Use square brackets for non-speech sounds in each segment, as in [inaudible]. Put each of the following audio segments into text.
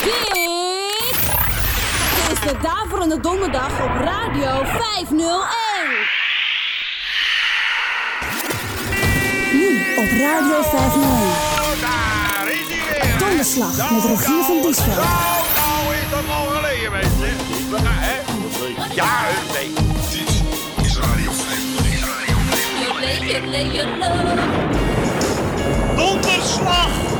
Dit is de Daverende Donderdag op Radio 501. Nu op Radio 501. Daar is hij weer. Donderslag met Rogier van Diesveld. Nou, nou is dat al geleden, mensen. We gaan, hè? Ja, nee. Dit is Radio 5. Donderslag!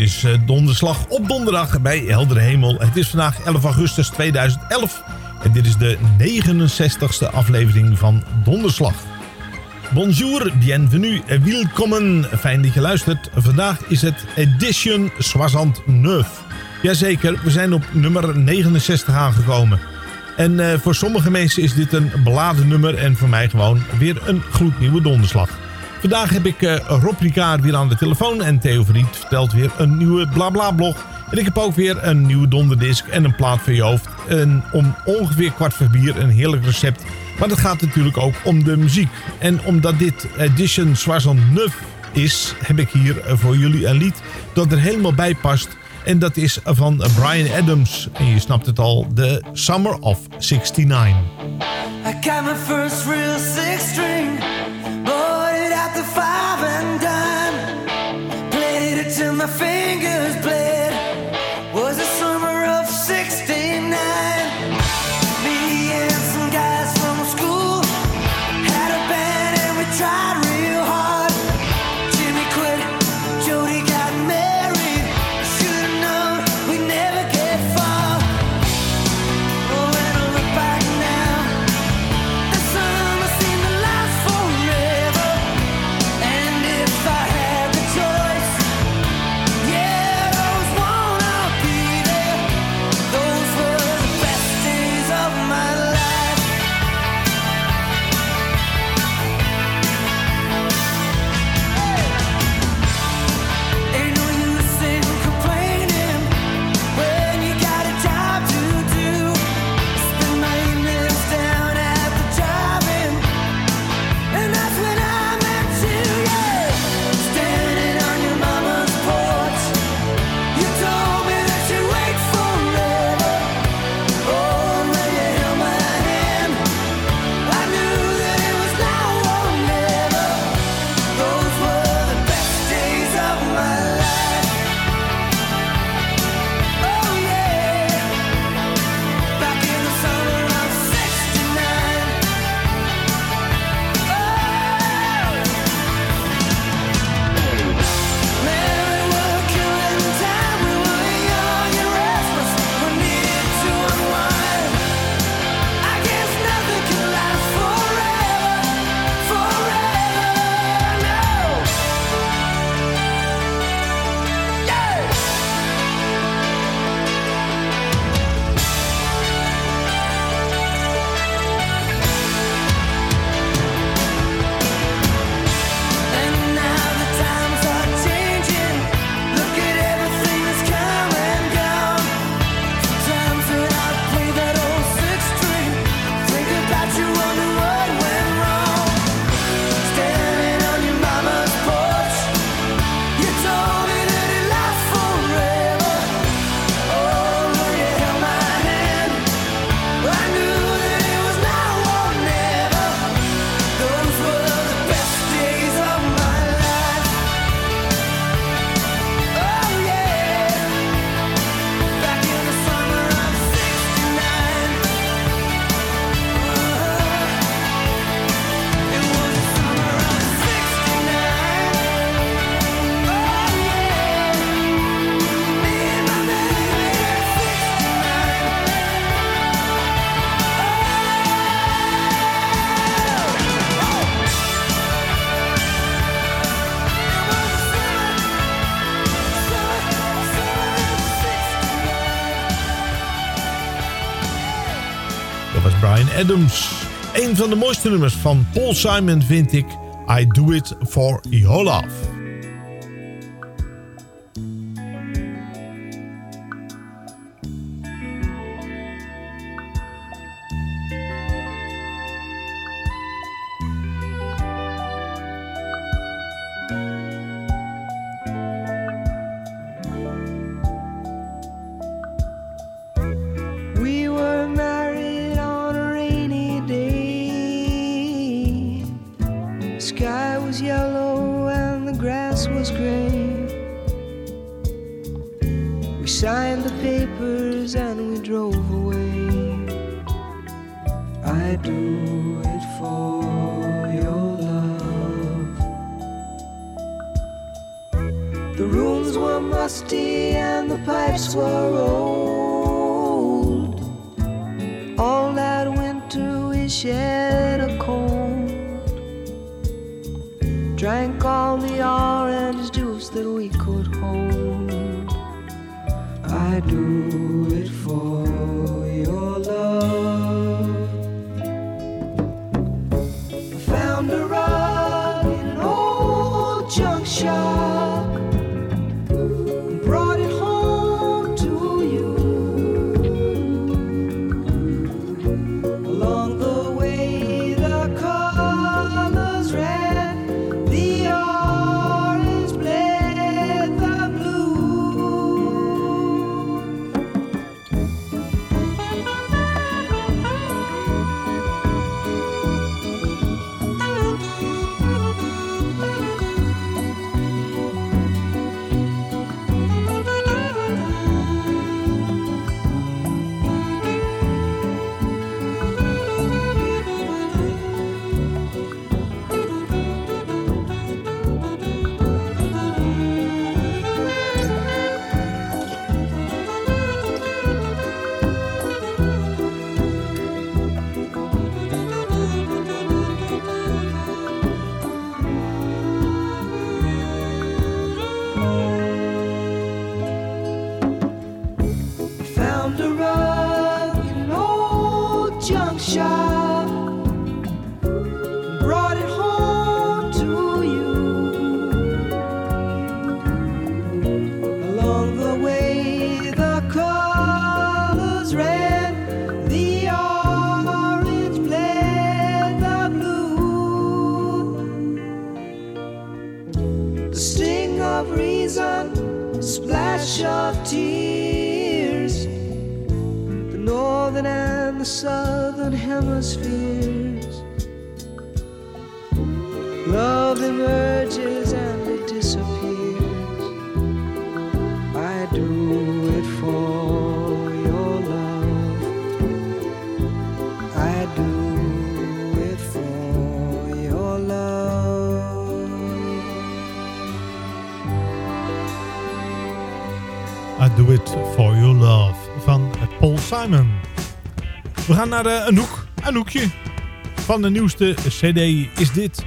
Is eh, donderslag op donderdag bij heldere hemel. Het is vandaag 11 augustus 2011 en dit is de 69ste aflevering van Donderslag. Bonjour, bienvenue, welkom. Fijn dat je luistert. Vandaag is het Edition 69. Jazeker, we zijn op nummer 69 aangekomen. En eh, voor sommige mensen is dit een beladen nummer en voor mij gewoon weer een gloednieuwe donderslag. Vandaag heb ik eh, Rob Ricard weer aan de telefoon en Theo Verriet vertelt weer een nieuwe BlaBla-blog. En ik heb ook weer een nieuwe donderdisc en een plaat voor je hoofd. En om ongeveer kwart voor vier een heerlijk recept. Maar het gaat natuurlijk ook om de muziek. En omdat dit Edition 69 is, heb ik hier eh, voor jullie een lied dat er helemaal bij past. En dat is van Brian Adams. En je snapt het al, The Summer of 69. I got my first real six string, at the five and dime. Played it till my fingers bled. Adams. Een van de mooiste nummers van Paul Simon vind ik I Do It For Your Love. shine. We gaan naar uh, Een hoekje. Van de nieuwste cd is dit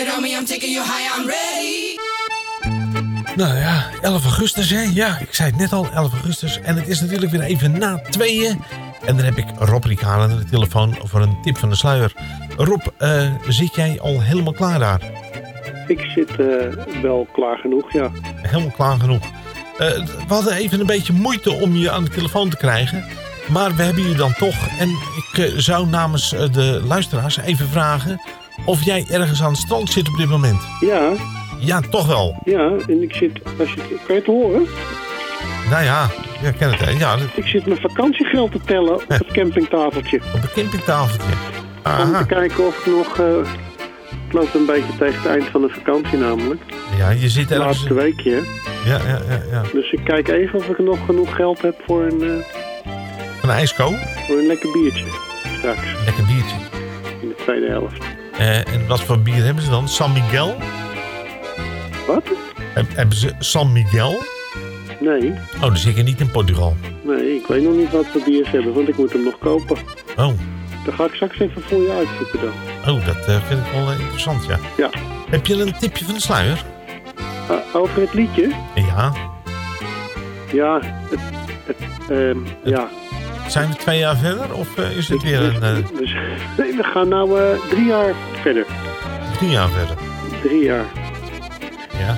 it on me, I'm taking you higher. I'm ready. Nou ja, 11 augustus hè. Ja, ik zei het net al, 11 augustus. En het is natuurlijk weer even na tweeën. En dan heb ik Rob Ricard aan de telefoon voor een tip van de sluier. Rob, eh, zit jij al helemaal klaar daar? Ik zit eh, wel klaar genoeg, ja. Helemaal klaar genoeg. Eh, we hadden even een beetje moeite om je aan de telefoon te krijgen. Maar we hebben je dan toch. En ik zou namens de luisteraars even vragen... of jij ergens aan het strand zit op dit moment. Ja, Ja, toch wel. ja. En ik zit... Als je, kan je het horen? Nou ja, ik ken het hè. Ja, dat- Ik zit mijn vakantiegeld te tellen op het campingtafeltje. op een campingtafeltje. Om Aha. te kijken of ik nog... eh, het loopt een beetje tegen het eind van de vakantie namelijk. Ja, je zit Het ergens... laatste weekje. hè. Ja, ja, ja, ja. Dus ik kijk even of ik nog genoeg geld heb voor een, eh, Een ijsko. voor een lekker biertje. Straks, Lekker biertje. in de tweede helft. Eh, en wat voor bier hebben ze dan? San Miguel? Wat? Heb- hebben ze San Miguel? Nee, Oh, dan zit je niet in Portugal. nee, ik weet nog niet wat voor biers hebben, want ik moet hem nog kopen. Oh, Dan ga ik straks even voor je uitzoeken dan. oh dat eh, vind ik wel eh, interessant, ja. Ja. Heb je een tipje van de sluier? Over het liedje? Ja. Ja, het, het, ehm, ja. Zijn we twee jaar verder? Of eh, is het weer een eh, Dus, nee, we gaan nou eh, drie jaar verder. drie jaar verder? Drie jaar. Ja.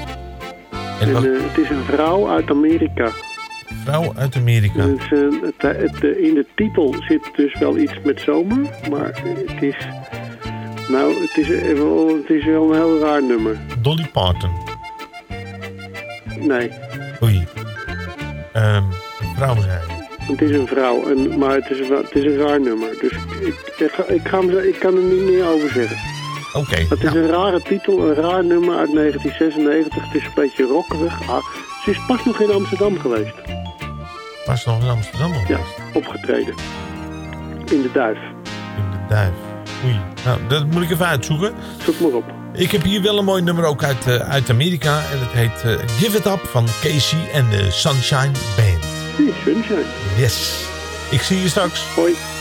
En, En wat, het is een vrouw uit Amerika. vrouw uit Amerika. Dus, het, het, in de titel zit dus wel iets met zomer, maar het is... Nou, het is, wel- het is wel een heel raar nummer. Dolly Parton. Nee, Oei. Ehm, een vrouw zei je. Het is een vrouw, en, maar het is, het is een raar nummer. Dus ik, ik, ga- ik, ga hem, ik kan er niet meer over zeggen. Oké. Het is een rare titel, een raar nummer uit 1996. Het is een beetje rockerig. Ah, ze is pas nog in Amsterdam geweest. was nog in Amsterdam nog Ja, geweest? opgetreden. In de Duif. In de duif. Oei. Nou, dat moet ik even uitzoeken. Zoek maar op. Ik heb hier wel een mooi nummer ook uit, eh, uit Amerika. En het heet eh, Give It Up van Casey en de Sunshine Band. Hey, Sunshine. Yes. Ik zie je straks. Hoi.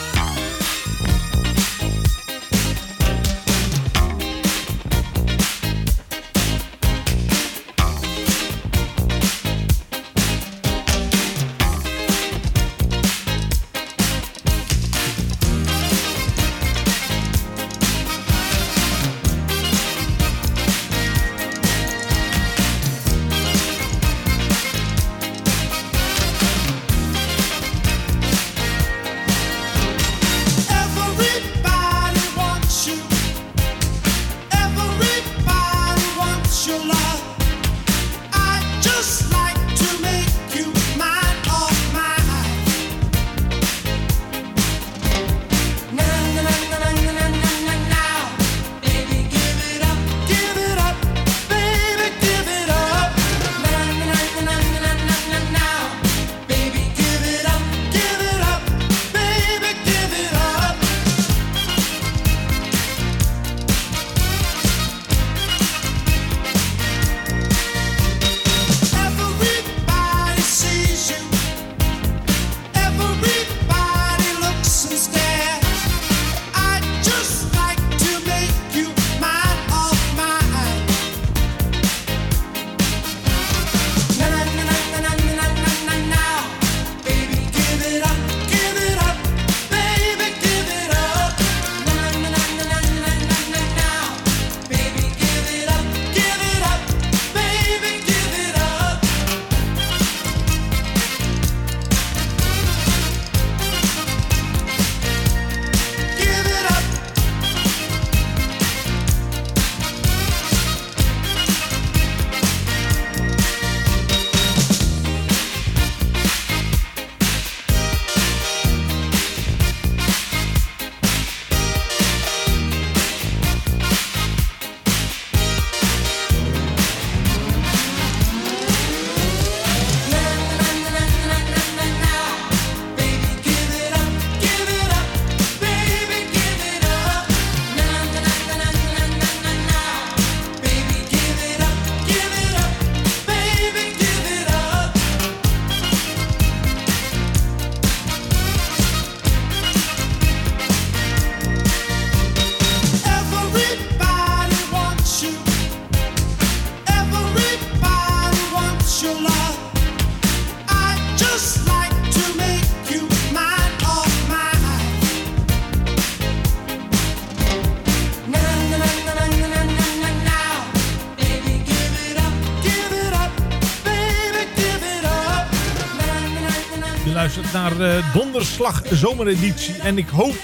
De Donderslag Zomereditie. En ik hoop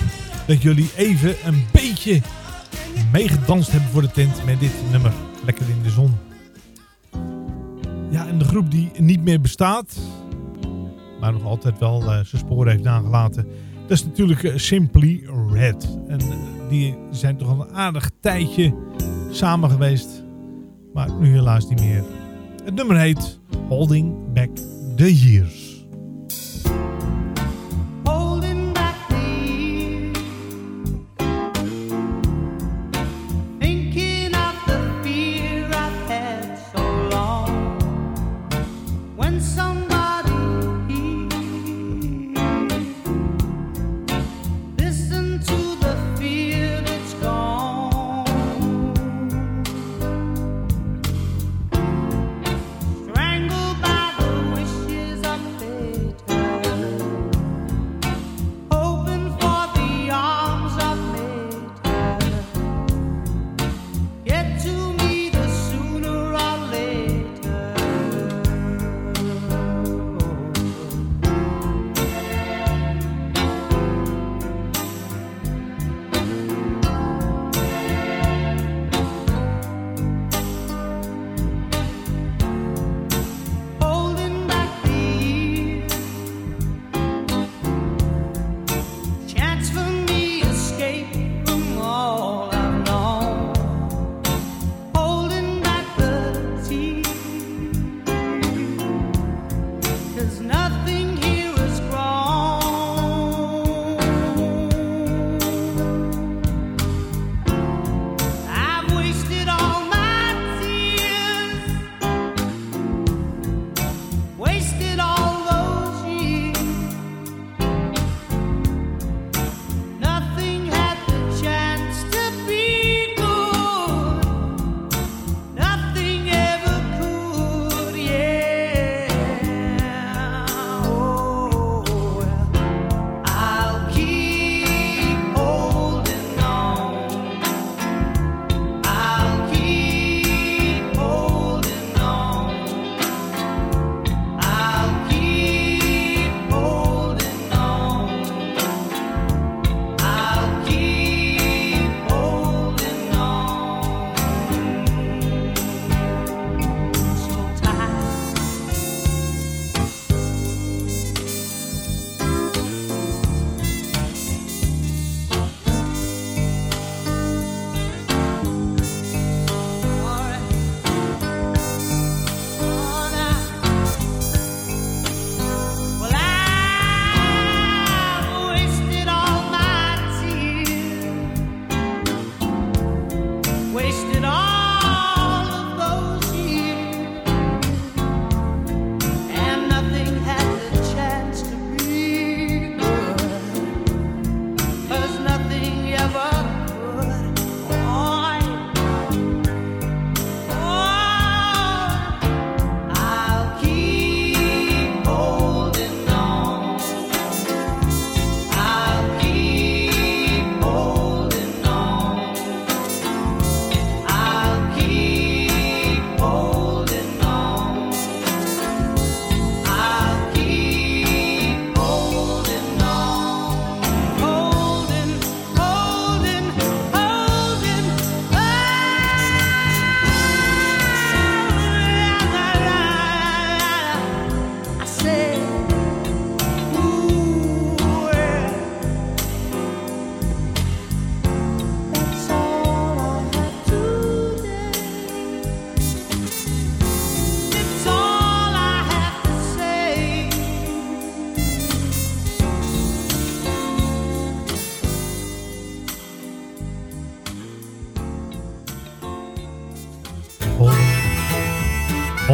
dat jullie even een beetje meegedanst hebben voor de tent met dit nummer. Lekker in de zon. Ja, en de groep die niet meer bestaat, maar nog altijd wel uh, zijn sporen heeft nagelaten. Dat is natuurlijk uh, Simply Red. En uh, die zijn toch al een aardig tijdje samen geweest. Maar nu helaas niet meer. Het nummer heet Holding Back the Years.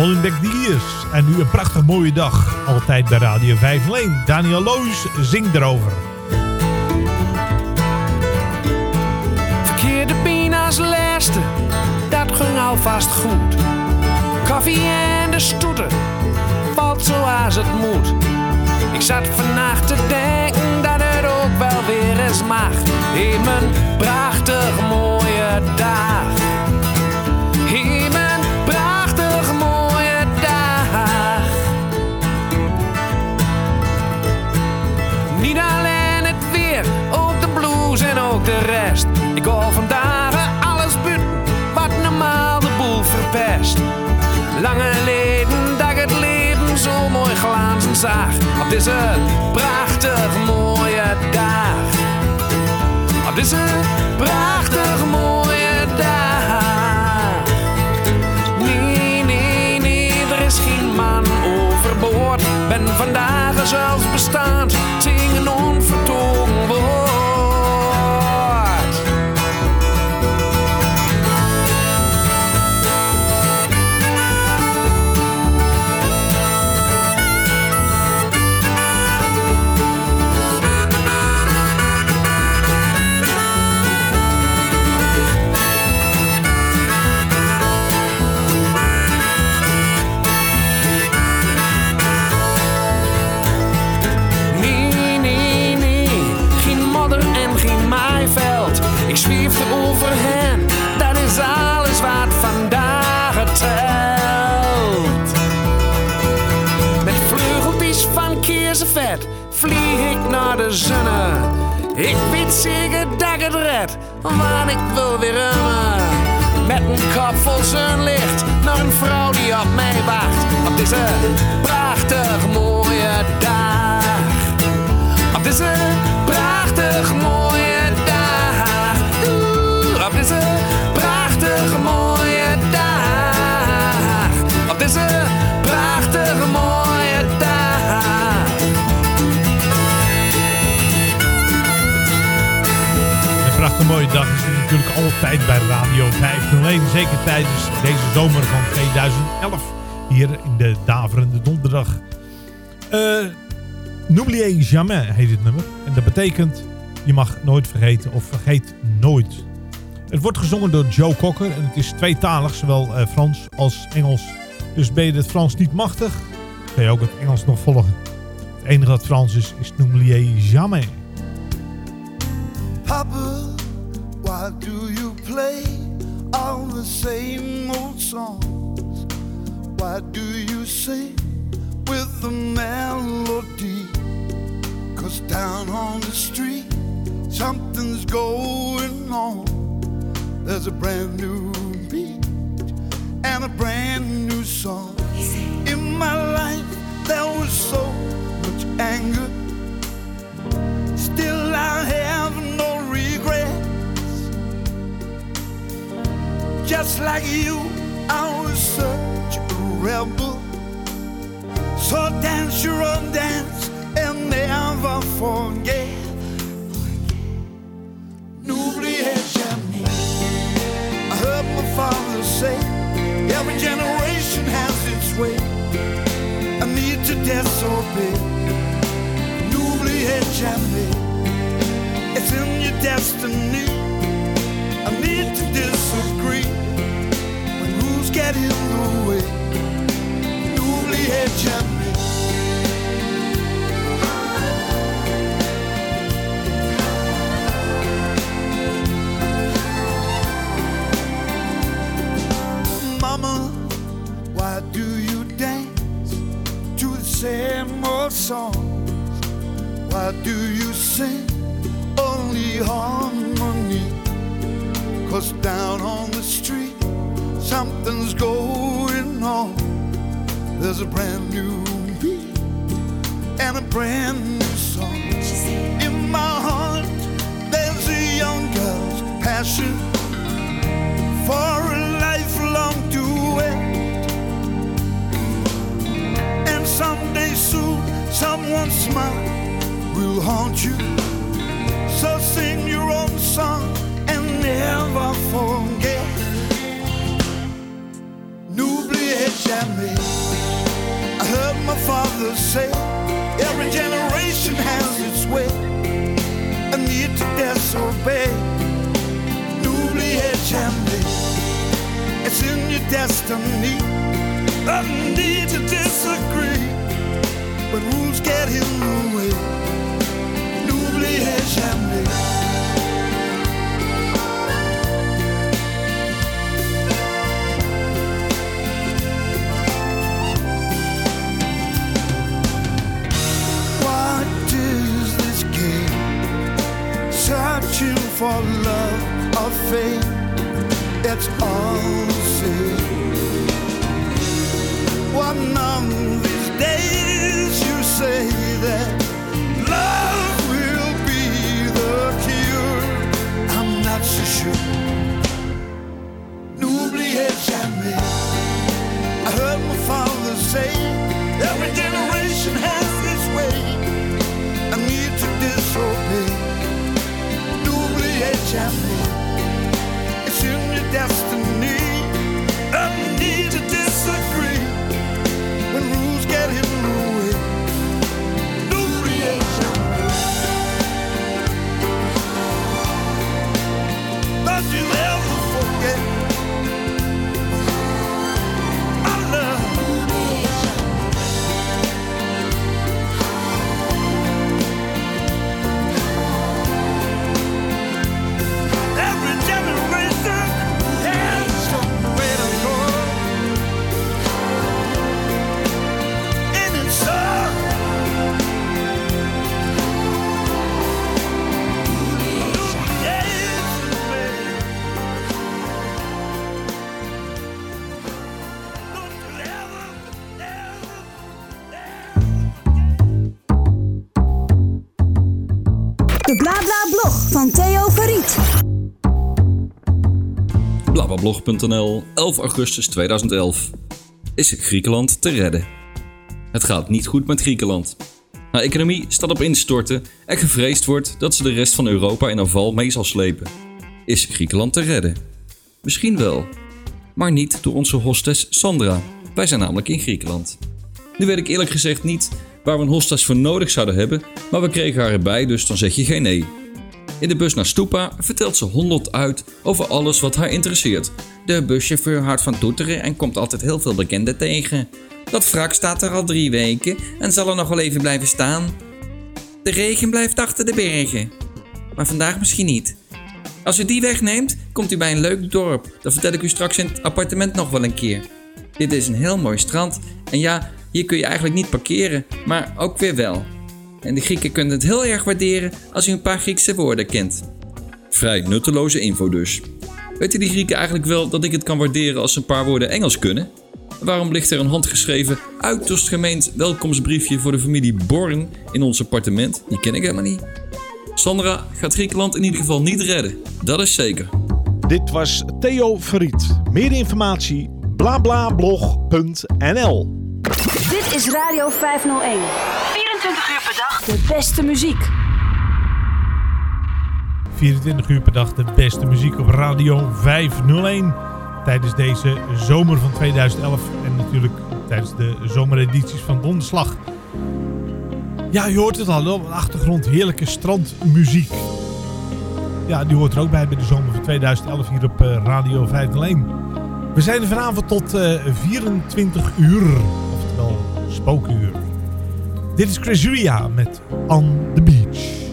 Hollenbeck Diers. En nu een prachtig mooie dag. Altijd bij Radio 5 Leen. Daniel Loos zingt erover. Verkeerde pina's laatste, dat ging alvast goed. Koffie en de stoeten, valt zoals het moet. Ik zat vannacht te denken dat het ook wel weer eens mag. In mijn prachtig mooie dag. Lange leden dat ik het leven zo mooi glazen zag. Op deze prachtig mooie dag. Op deze prachtig mooie dag. Nee, nee, nee, er is geen man overboord. Ben vandaag zelfs bestaand, altijd bij Radio 501. Zeker tijdens deze zomer van 2011. Hier in de Daverende Donderdag. Eh N'oubliez jamais heet het nummer. En dat betekent je mag nooit vergeten of vergeet nooit. Het wordt gezongen door Joe Cocker en het is tweetalig, zowel eh, Frans als Engels. Dus ben je het Frans niet machtig, kun je ook het Engels nog volgen. Het enige wat Frans is, is N'oubliez jamais. Songs? Why do you sing with the melody? Cause down on the street, something's going on. There's a brand new beat and a brand new song. In my life, there was so much anger. Still, I have no regrets. Just like you, rebel. So dance your own dance and never forget. N'oubliez jamais. I heard my father say, every generation has its way. I need to disobey. N'oubliez jamais. It's in your destiny. I need to disagree when rules get in the way. Down on the street, something's going on. There's a brand new beat and a brand new song. In my heart, there's a young girl's passion for a lifelong duet. And someday soon, someone's smile will haunt you. So sing your own song and never forget. N'oubliez jamais. Father say, every generation has its way. A need to disobey. N'oubliez jamais. It's in your destiny. A need to disagree. But rules get in the way. N'oubliez jamais. Fame. It's same. one of these days you say that love will be the cure. I'm not so sure. N'oubliez jamais. I heard my father say, destiny. Blablabla.nl, 11 augustus 2011. Is Griekenland te redden? Het gaat niet goed met Griekenland. Haar economie staat op instorten en gevreesd wordt dat ze de rest van Europa in een val mee zal slepen. Is Griekenland te redden? Misschien wel. Maar niet door onze hostess Sandra. Wij zijn namelijk in Griekenland. Nu weet ik eerlijk gezegd niet waar we een hostess voor nodig zouden hebben, maar we kregen haar erbij, dus dan zeg je geen nee. In de bus naar Stupa vertelt ze honderd uit over alles wat haar interesseert. De buschauffeur houdt van toeteren en komt altijd heel veel bekenden tegen. Dat wrak staat er al drie weken en zal er nog wel even blijven staan. De regen blijft achter de bergen. Maar vandaag misschien niet. Als u die wegneemt, komt u bij een leuk dorp. Dat vertel ik u straks in het appartement nog wel een keer. Dit is een heel mooi strand. En ja, hier kun je eigenlijk niet parkeren, maar ook weer wel. En de Grieken kunnen het heel erg waarderen als u een paar Griekse woorden kent. Vrij nutteloze info dus. Weten die Grieken eigenlijk wel dat ik het kan waarderen als ze een paar woorden Engels kunnen? Waarom ligt er een handgeschreven, uiterst gemeend welkomstbriefje voor de familie Born in ons appartement? Die ken ik helemaal niet. Sandra gaat Griekenland in ieder geval niet redden. Dat is zeker. Dit was Theo Verriet. Meer informatie blablablog.nl Dit is Radio 501. 24 uur per dag de beste muziek. 24 uur per dag de beste muziek op Radio 501. Tijdens deze zomer van 2011 en natuurlijk tijdens de zomeredities van Donderslag. Ja, je hoort het al op de achtergrond. Heerlijke strandmuziek. Ja, die hoort er ook bij bij de zomer van 2011 hier op eh, Radio 501. We zijn er vanavond tot eh, 24 uur. Oftewel spookuur. Dit is Chrysuria met On The Beach.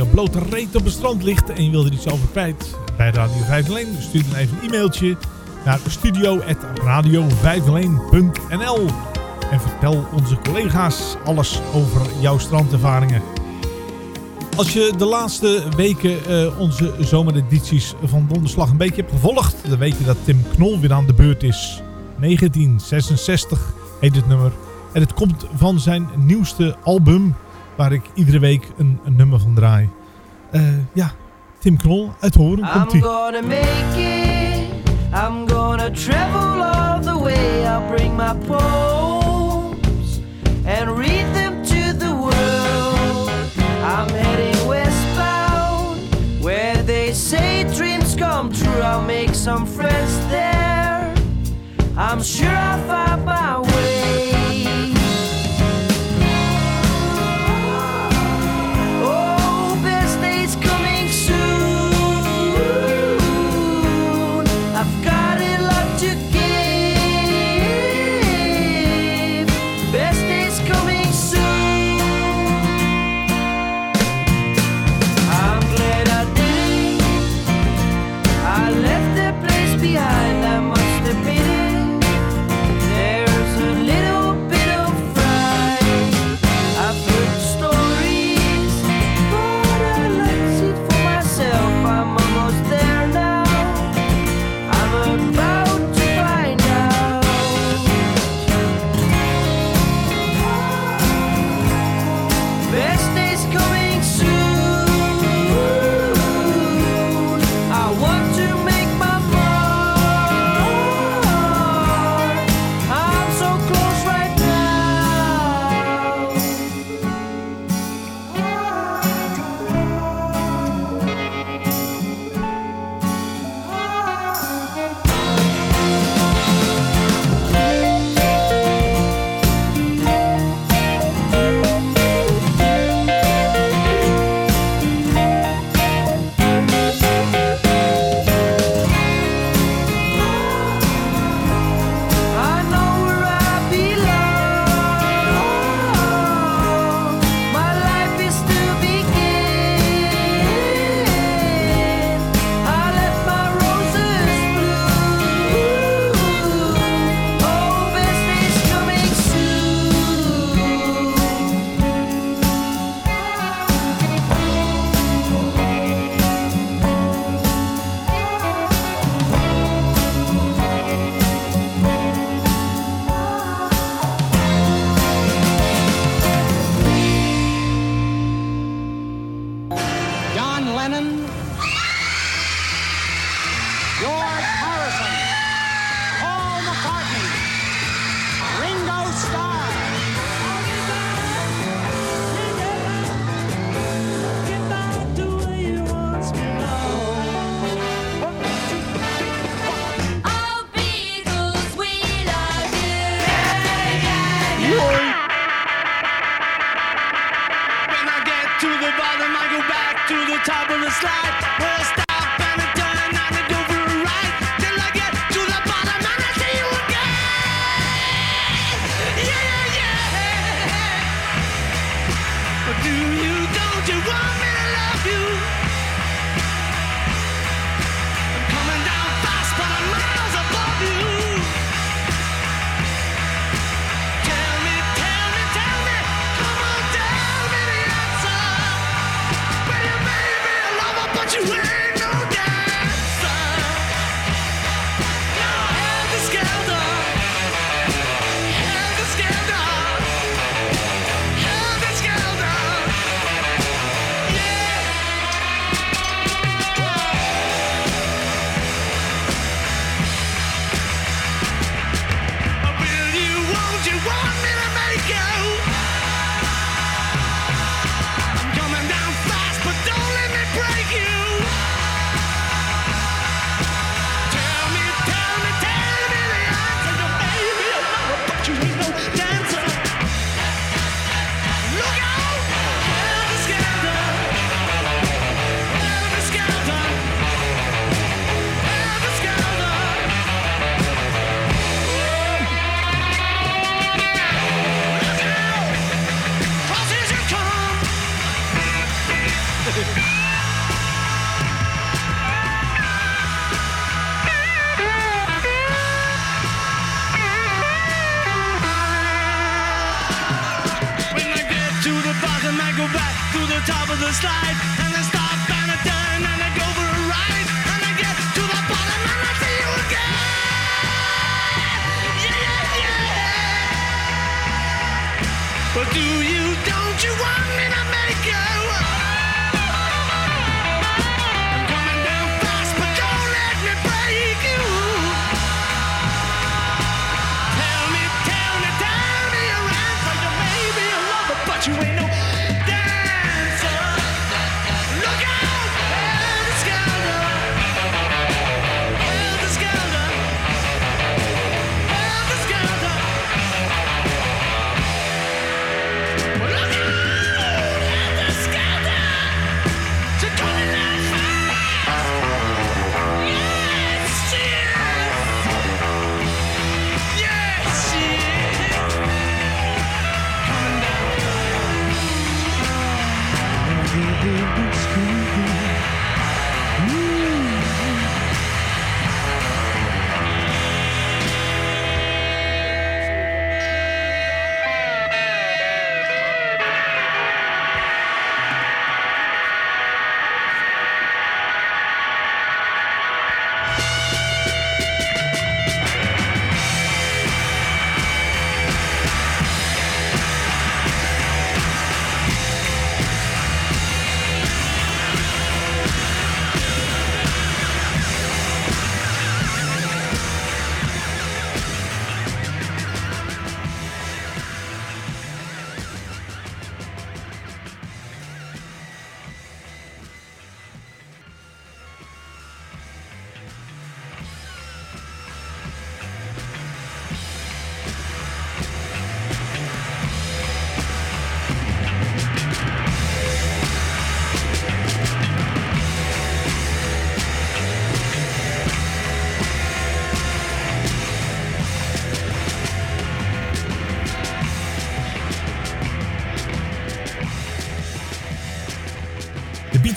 Je blote reet op het strand ligt en je wil er iets over kwijt bij Radio 501, stuur dan even een e-mailtje naar studio.radio501.nl en vertel onze collega's alles over jouw strandervaringen. Als je de laatste weken uh, onze zomeredities van Donderslag een beetje hebt gevolgd, dan weet je dat Tim Knol weer aan de beurt is. 1966 heet het nummer. En het komt van zijn nieuwste album, waar ik iedere week een, een nummer van draai. Uh, ja, Tim Knol, uit Horen komt I'm gonna make it, I'm gonna travel all the way, I'll bring my poems and read them to the world. I'm heading westbound, where they say dreams come true, I'll make some friends there, I'm sure I'll find my way.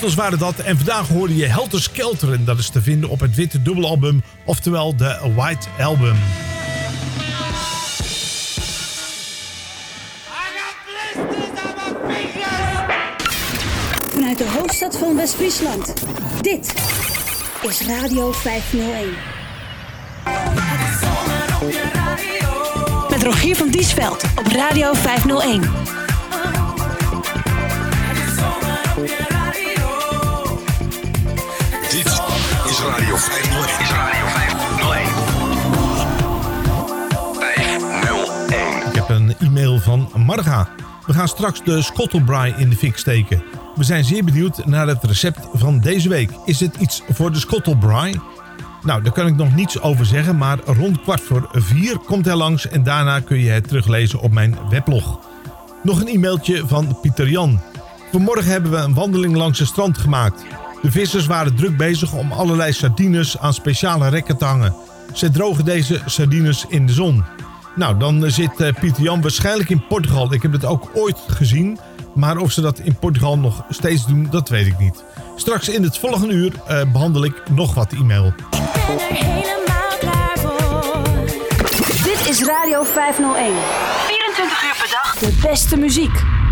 Beatles waren dat en vandaag hoorde je Helter Skelter. En dat is te vinden op het witte dubbelalbum, oftewel de White Album. Vanuit de hoofdstad van West-Friesland. Dit is Radio 501. Met Rogier van Diesveld op Radio 501. Radio 501. Is Radio 501. 501. Ik heb een e-mail van Marga. We gaan straks de Scottelbraai in de fik steken. We zijn zeer benieuwd naar het recept van deze week. Is het iets voor de Scottelbraai? Nou, daar kan ik nog niets over zeggen, maar rond kwart voor vier komt hij langs en daarna kun je het teruglezen op mijn weblog. Nog een e-mailtje van Pieter Jan. Vanmorgen hebben we een wandeling langs het strand gemaakt. De vissers waren druk bezig om allerlei sardines aan speciale rekken te hangen. Ze drogen deze sardines in de zon. Nou, dan zit eh, Pieter Jan waarschijnlijk in Portugal. Ik heb het ook ooit gezien. Maar of ze dat in Portugal nog steeds doen, dat weet ik niet. Straks in het volgende uur eh, behandel ik nog wat e-mail. Dit is Radio 501. 24 uur per dag. De beste muziek.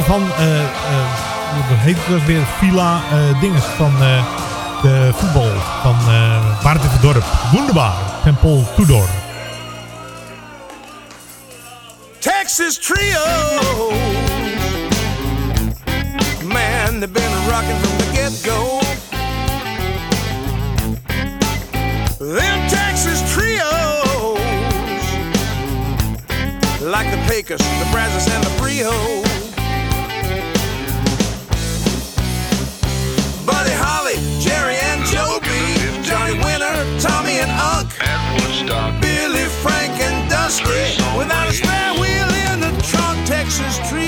Van, eh eh heet het ook weer, Villa eh Dinges van eh, de voetbal van Bart in het dorp. Wonderbaar, van Paul Tudor. Texas Trio. Man, they've been rocking from the get go. Them Texas Trios, like the Pecos, the Brazos, and the Frio. Unc, Billy, Frank, and Dusty, without a spare wheel in the trunk, Texas Trio.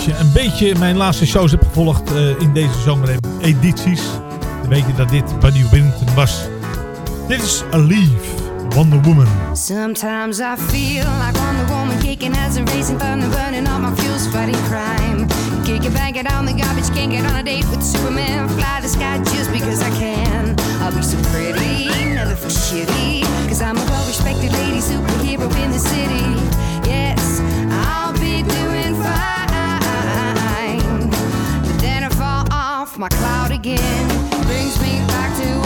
Als je een beetje mijn laatste shows hebt gevolgd eh, in deze zomeredities, dan weet je dat dit Buddy Wellington was. Dit is A Leaf, Wonder Woman. Sometimes I feel like Wonder Woman kicking as a racing thunder, burning all my fuels, fighting crime. Kick it, bang it on the garbage, can't get on a date with Superman. Fly the sky just because I can. I'll be so pretty, never feel shitty. Cause I'm a well respected lady superhero in the city. Yes, I'll be doing my cloud again. Brings me back to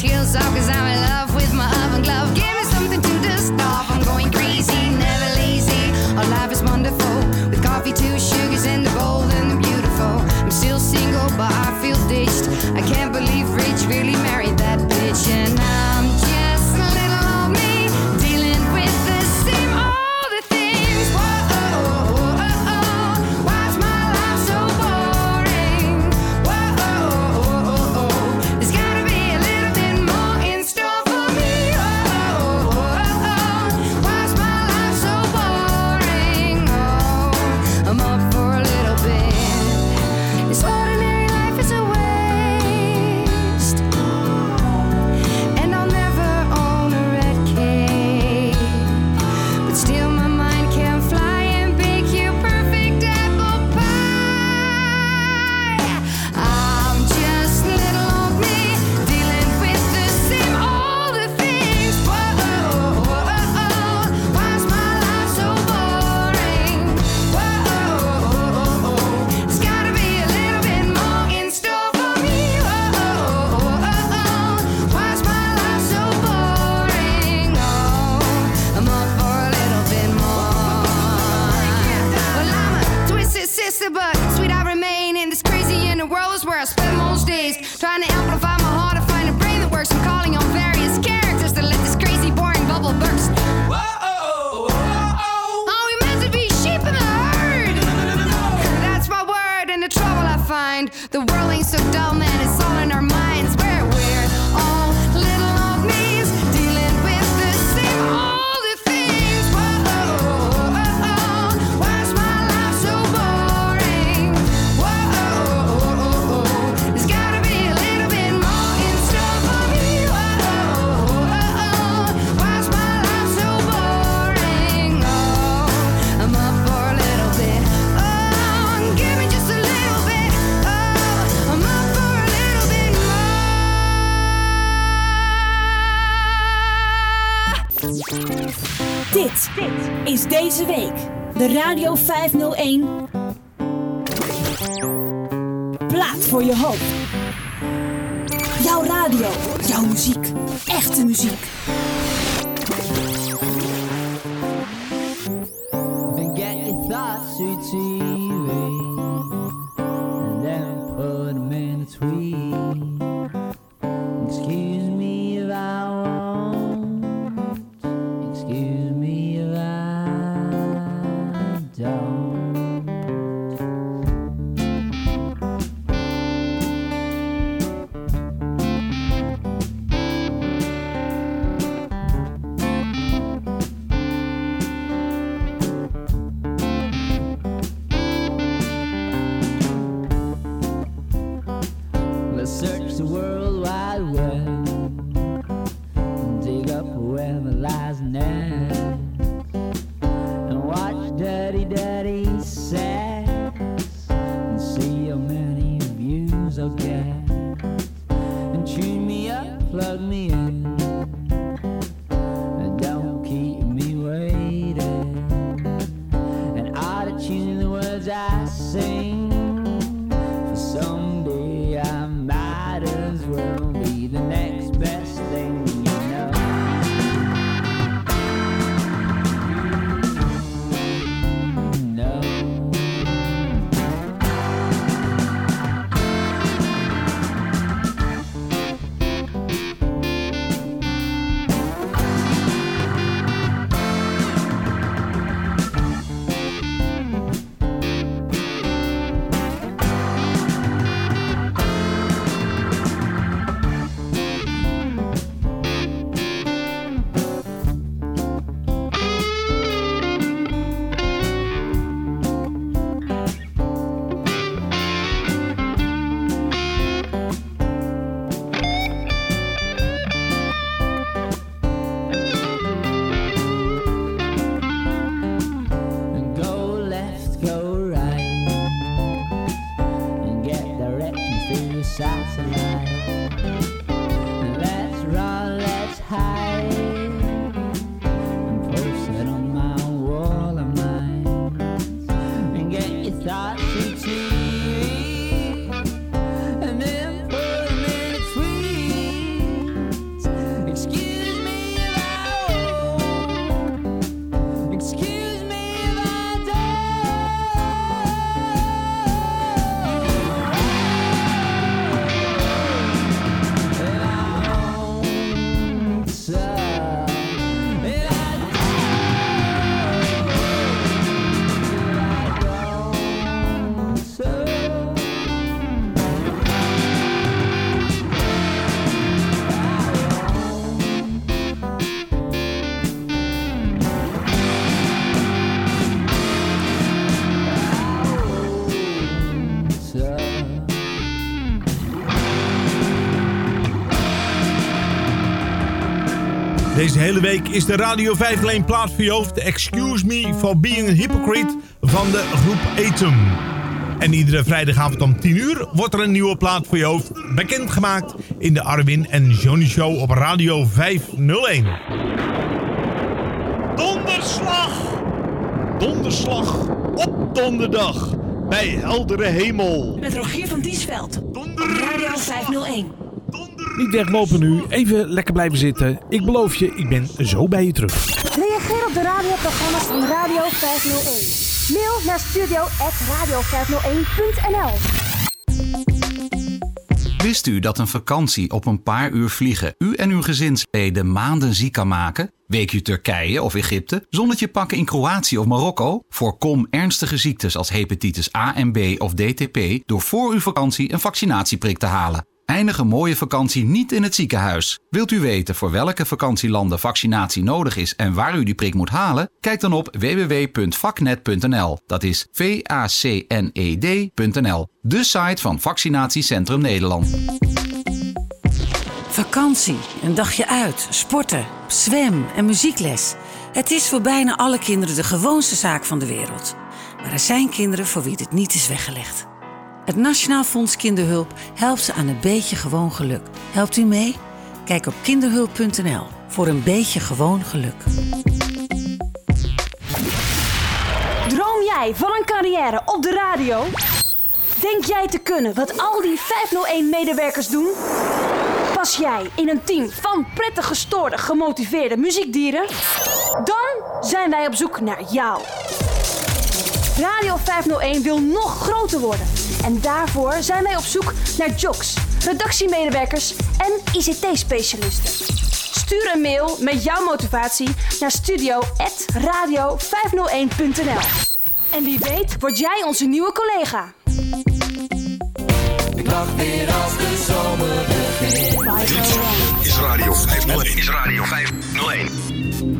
heels off cause I'm in De Radio 501. Plaat voor je hoop. Jouw radio, jouw muziek, echte muziek. Deze hele week is de Radio 5 alleen plaat voor je hoofd. Excuse me for being a hypocrite van de groep Atom. En iedere vrijdagavond om 10 uur wordt er een nieuwe plaat voor je hoofd bekendgemaakt in de Arwin en Johnny Show op Radio 501. Donderslag! Donderslag op donderdag bij heldere hemel. Met Rogier van Diesveld. Radio 501. Niet weglopen nu, even lekker blijven zitten. Ik beloof je, ik ben zo bij je terug. Reageer op de radioprogramma's van Radio 501. Mail naar studio.radio501.nl Wist u dat een vakantie op een paar uur vliegen u en uw gezinsleden maanden ziek kan maken? Weekje Turkije of Egypte, zonnetje pakken in Kroatië of Marokko? Voorkom ernstige ziektes als hepatitis A en B of DTP door voor uw vakantie een vaccinatieprik te halen. Eindig mooie vakantie niet in het ziekenhuis. Wilt u weten voor welke vakantielanden vaccinatie nodig is en waar u die prik moet halen? Kijk dan op www.vaknet.nl. Dat is V-A-C-N-E-D.nl. De site van Vaccinatiecentrum Nederland. Vakantie, een dagje uit, sporten, zwem en muziekles. Het is voor bijna alle kinderen de gewoonste zaak van de wereld. Maar er zijn kinderen voor wie dit niet is weggelegd. Het Nationaal Fonds Kinderhulp helpt ze aan een beetje gewoon geluk. Helpt u mee? Kijk op kinderhulp.nl voor een beetje gewoon geluk. Droom jij van een carrière op de radio? Denk jij te kunnen wat al die 501-medewerkers doen? Pas jij in een team van prettig gestoorde, gemotiveerde muziekdieren? Dan zijn wij op zoek naar jou. Radio 501 wil nog groter worden. En daarvoor zijn wij op zoek naar jocks, redactiemedewerkers en ICT-specialisten. Stuur een mail met jouw motivatie naar studio.radio501.nl. En wie weet word jij onze nieuwe collega. Ik lach weer als de zomer begint. Is Radio 501. Is Radio 501.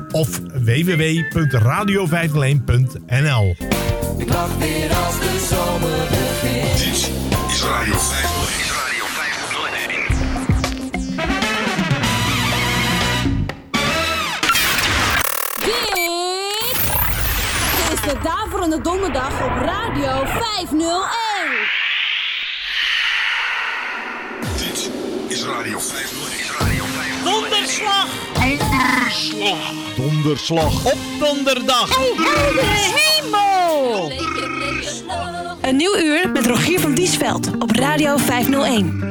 of www.radio501.nl. Ik lach weer als de zomer begint. Dit is Radio 501. Is Radio 501. Dit is de Daverende Donderdag op Radio 501. Dit is Radio 501. Is Radio 501. Donderslag! Donderslag. Donderslag op donderdag. hemel! Een nieuw uur met Rogier van Diesveld op Radio 501.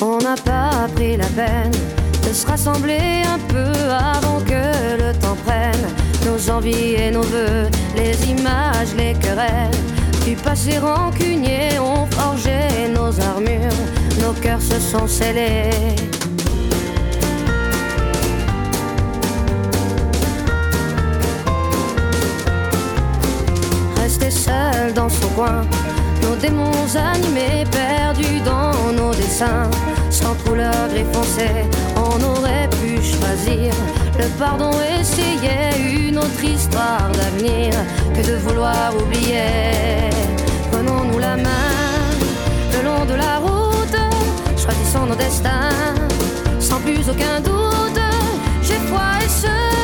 On n'a pas pris la peine de se rassembler un peu avant que le temps prenne nos envies et nos voeux, les images, les querelles. Du passé rancunier ont forgé nos armures, nos cœurs se sont scellés. Rester seul dans son coin, nos démons animés, perdus dans nos dessins, sans couleur gris foncé, on aurait pu choisir le pardon, essayer une autre histoire d'avenir que de vouloir oublier. Prenons-nous la main le long de la route, choisissons nos destins, sans plus aucun doute. J'ai foi et ce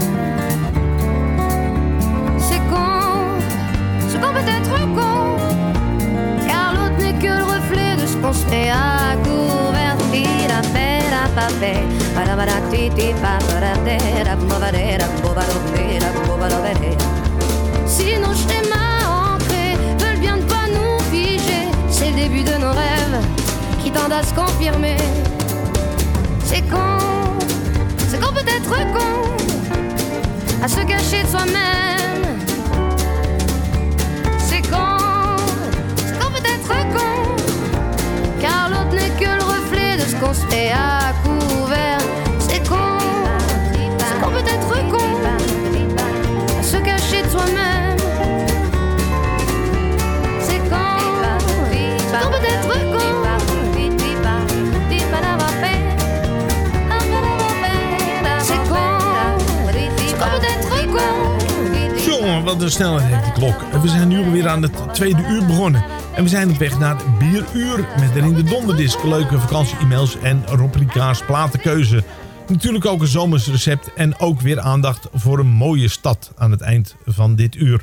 Qu'on peut être con, car l'autre n'est que le reflet de ce qu'on se fait à couvert. Pira, pera, papé, para, para, ti, ti, pa, para, tera, bobadera, bobadopera, bobadopera. Si nos schémas ancrés veulent bien ne pas nous figer, c'est le début de nos rêves qui tendent à se confirmer. C'est con, c'est qu'on peut être con à se cacher de soi-même. Qu'on se à couvert. C'est con, c'est qu'on peut être con à se cacher de soi-même. Con, con. Con, con. Jongen, wat een snelheid heeft de klok. We zijn nu alweer aan het tweede uur begonnen. En we zijn op weg naar Bieruur met erin de donderdisc. Leuke vakantie-e-mails en Rob Ricard's platenkeuze. Natuurlijk ook een zomers recept en ook weer aandacht voor een mooie stad aan het eind van dit uur.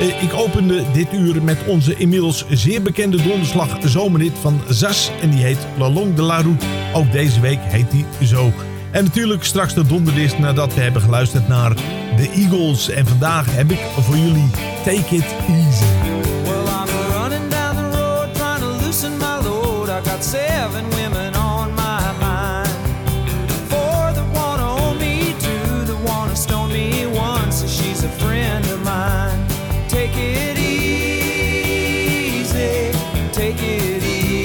Eh, Ik opende dit uur met onze inmiddels zeer bekende donderslag zomerhit van Zas. En die heet La Longue de la Route. Ook deze week heet die zo. En natuurlijk straks de donderdisc nadat we hebben geluisterd naar de Eagles. En vandaag heb ik voor jullie Take It Easy. Seven women on my mind. Four that wanna own me, two that wanna stone me, one says she's a friend of mine. Take it easy, take it easy.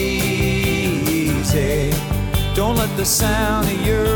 Don't let the sound of your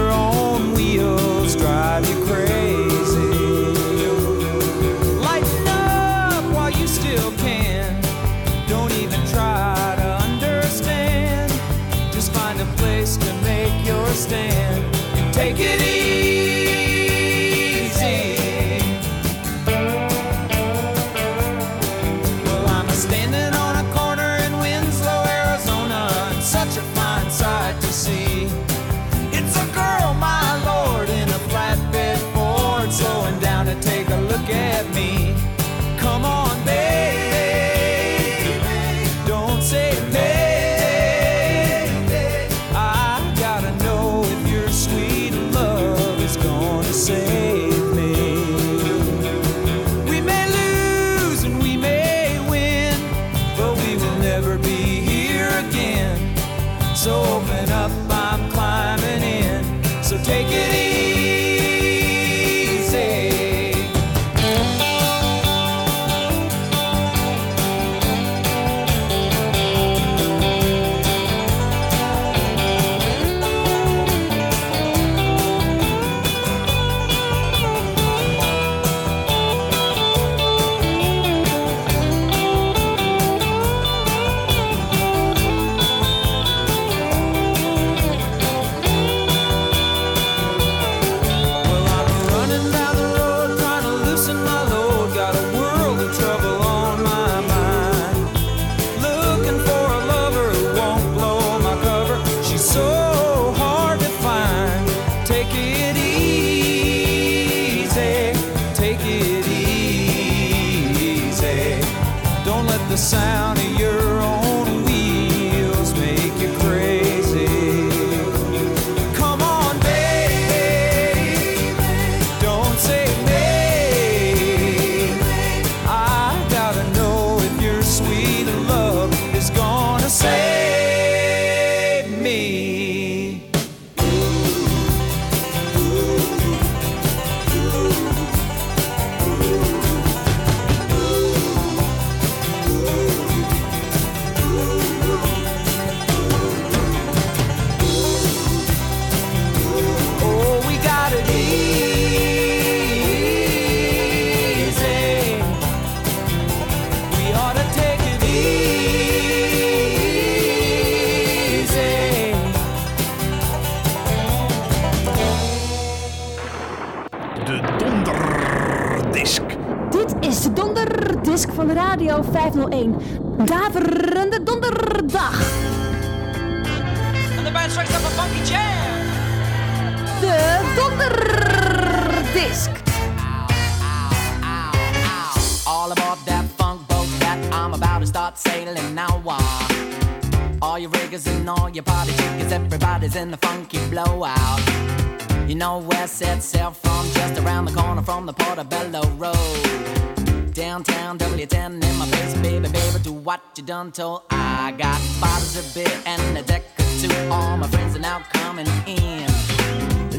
told. I got bottles of beer and a deck or two. All my friends are now coming in.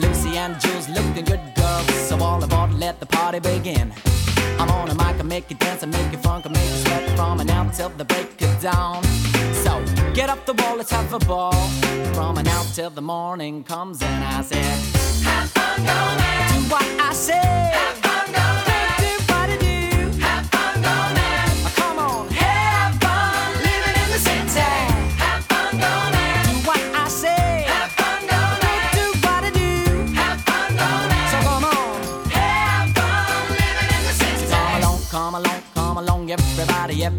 Lucy and Jules looking good girls, so all aboard, let the party begin. I'm on a mic, I make you dance, I make you funk, I make you sweat from now till the break of dawn. So get up the wall, let's have a ball. From now till the morning comes, and I said, Have fun, go man. Do what I say. Have fun, go man.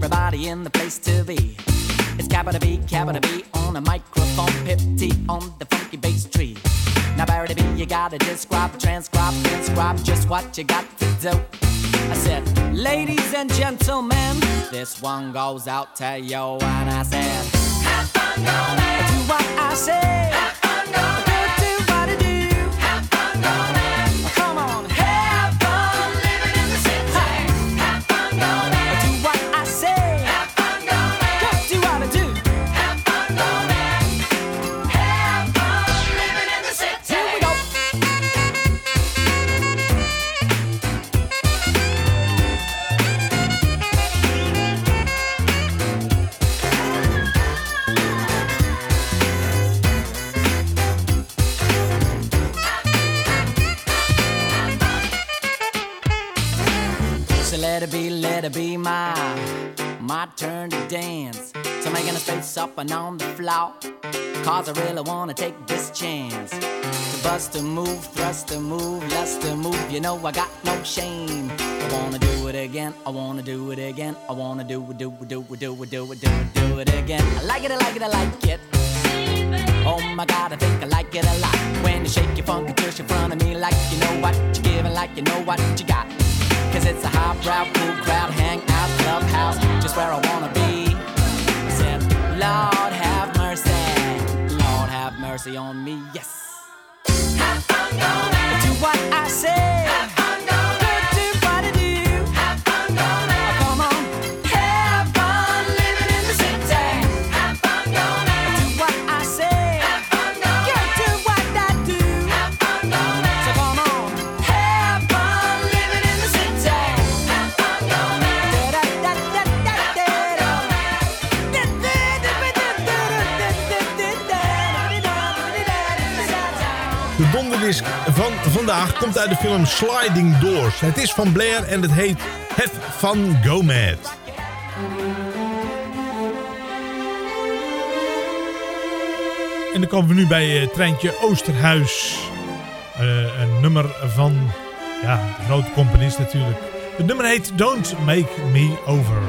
Everybody, in the place to be. It's capital B, capital B on a microphone, Pip T on the funky bass tree. Now, Barry B, you gotta describe, transcribe, inscribe just what you got to do. I said, ladies and gentlemen, this one goes out to you, and I said, Have fun, go. Do what I say. Have fun, go let it be, let it be my my turn to dance. So making a space up and on the floor. Cause I really wanna take this chance. To bust a move, thrust a move, lust a move. You know I got no shame. I wanna do it again, I wanna do it again. I wanna do it, do it, do it, do it, do it, do it, do it again. I like it, I like it, I like it. Oh my god, I think I like it a lot. When you shake your funky tush in front of me like you know what you're giving, like you know what you got. Cause it's a highbrow, cool crowd, hangout, clubhouse, just where I wanna be. I said, Lord have mercy, Lord have mercy on me, yes. Have fun, go man. Do what I say. Donderdisc van vandaag komt uit de film Sliding Doors. Het is van Blair en het heet Have Fun Go Mad. En dan komen we nu bij eh, Treintje Oosterhuis. Eh, een nummer van ja, de grote componist natuurlijk. Het nummer heet Don't Make Me Over.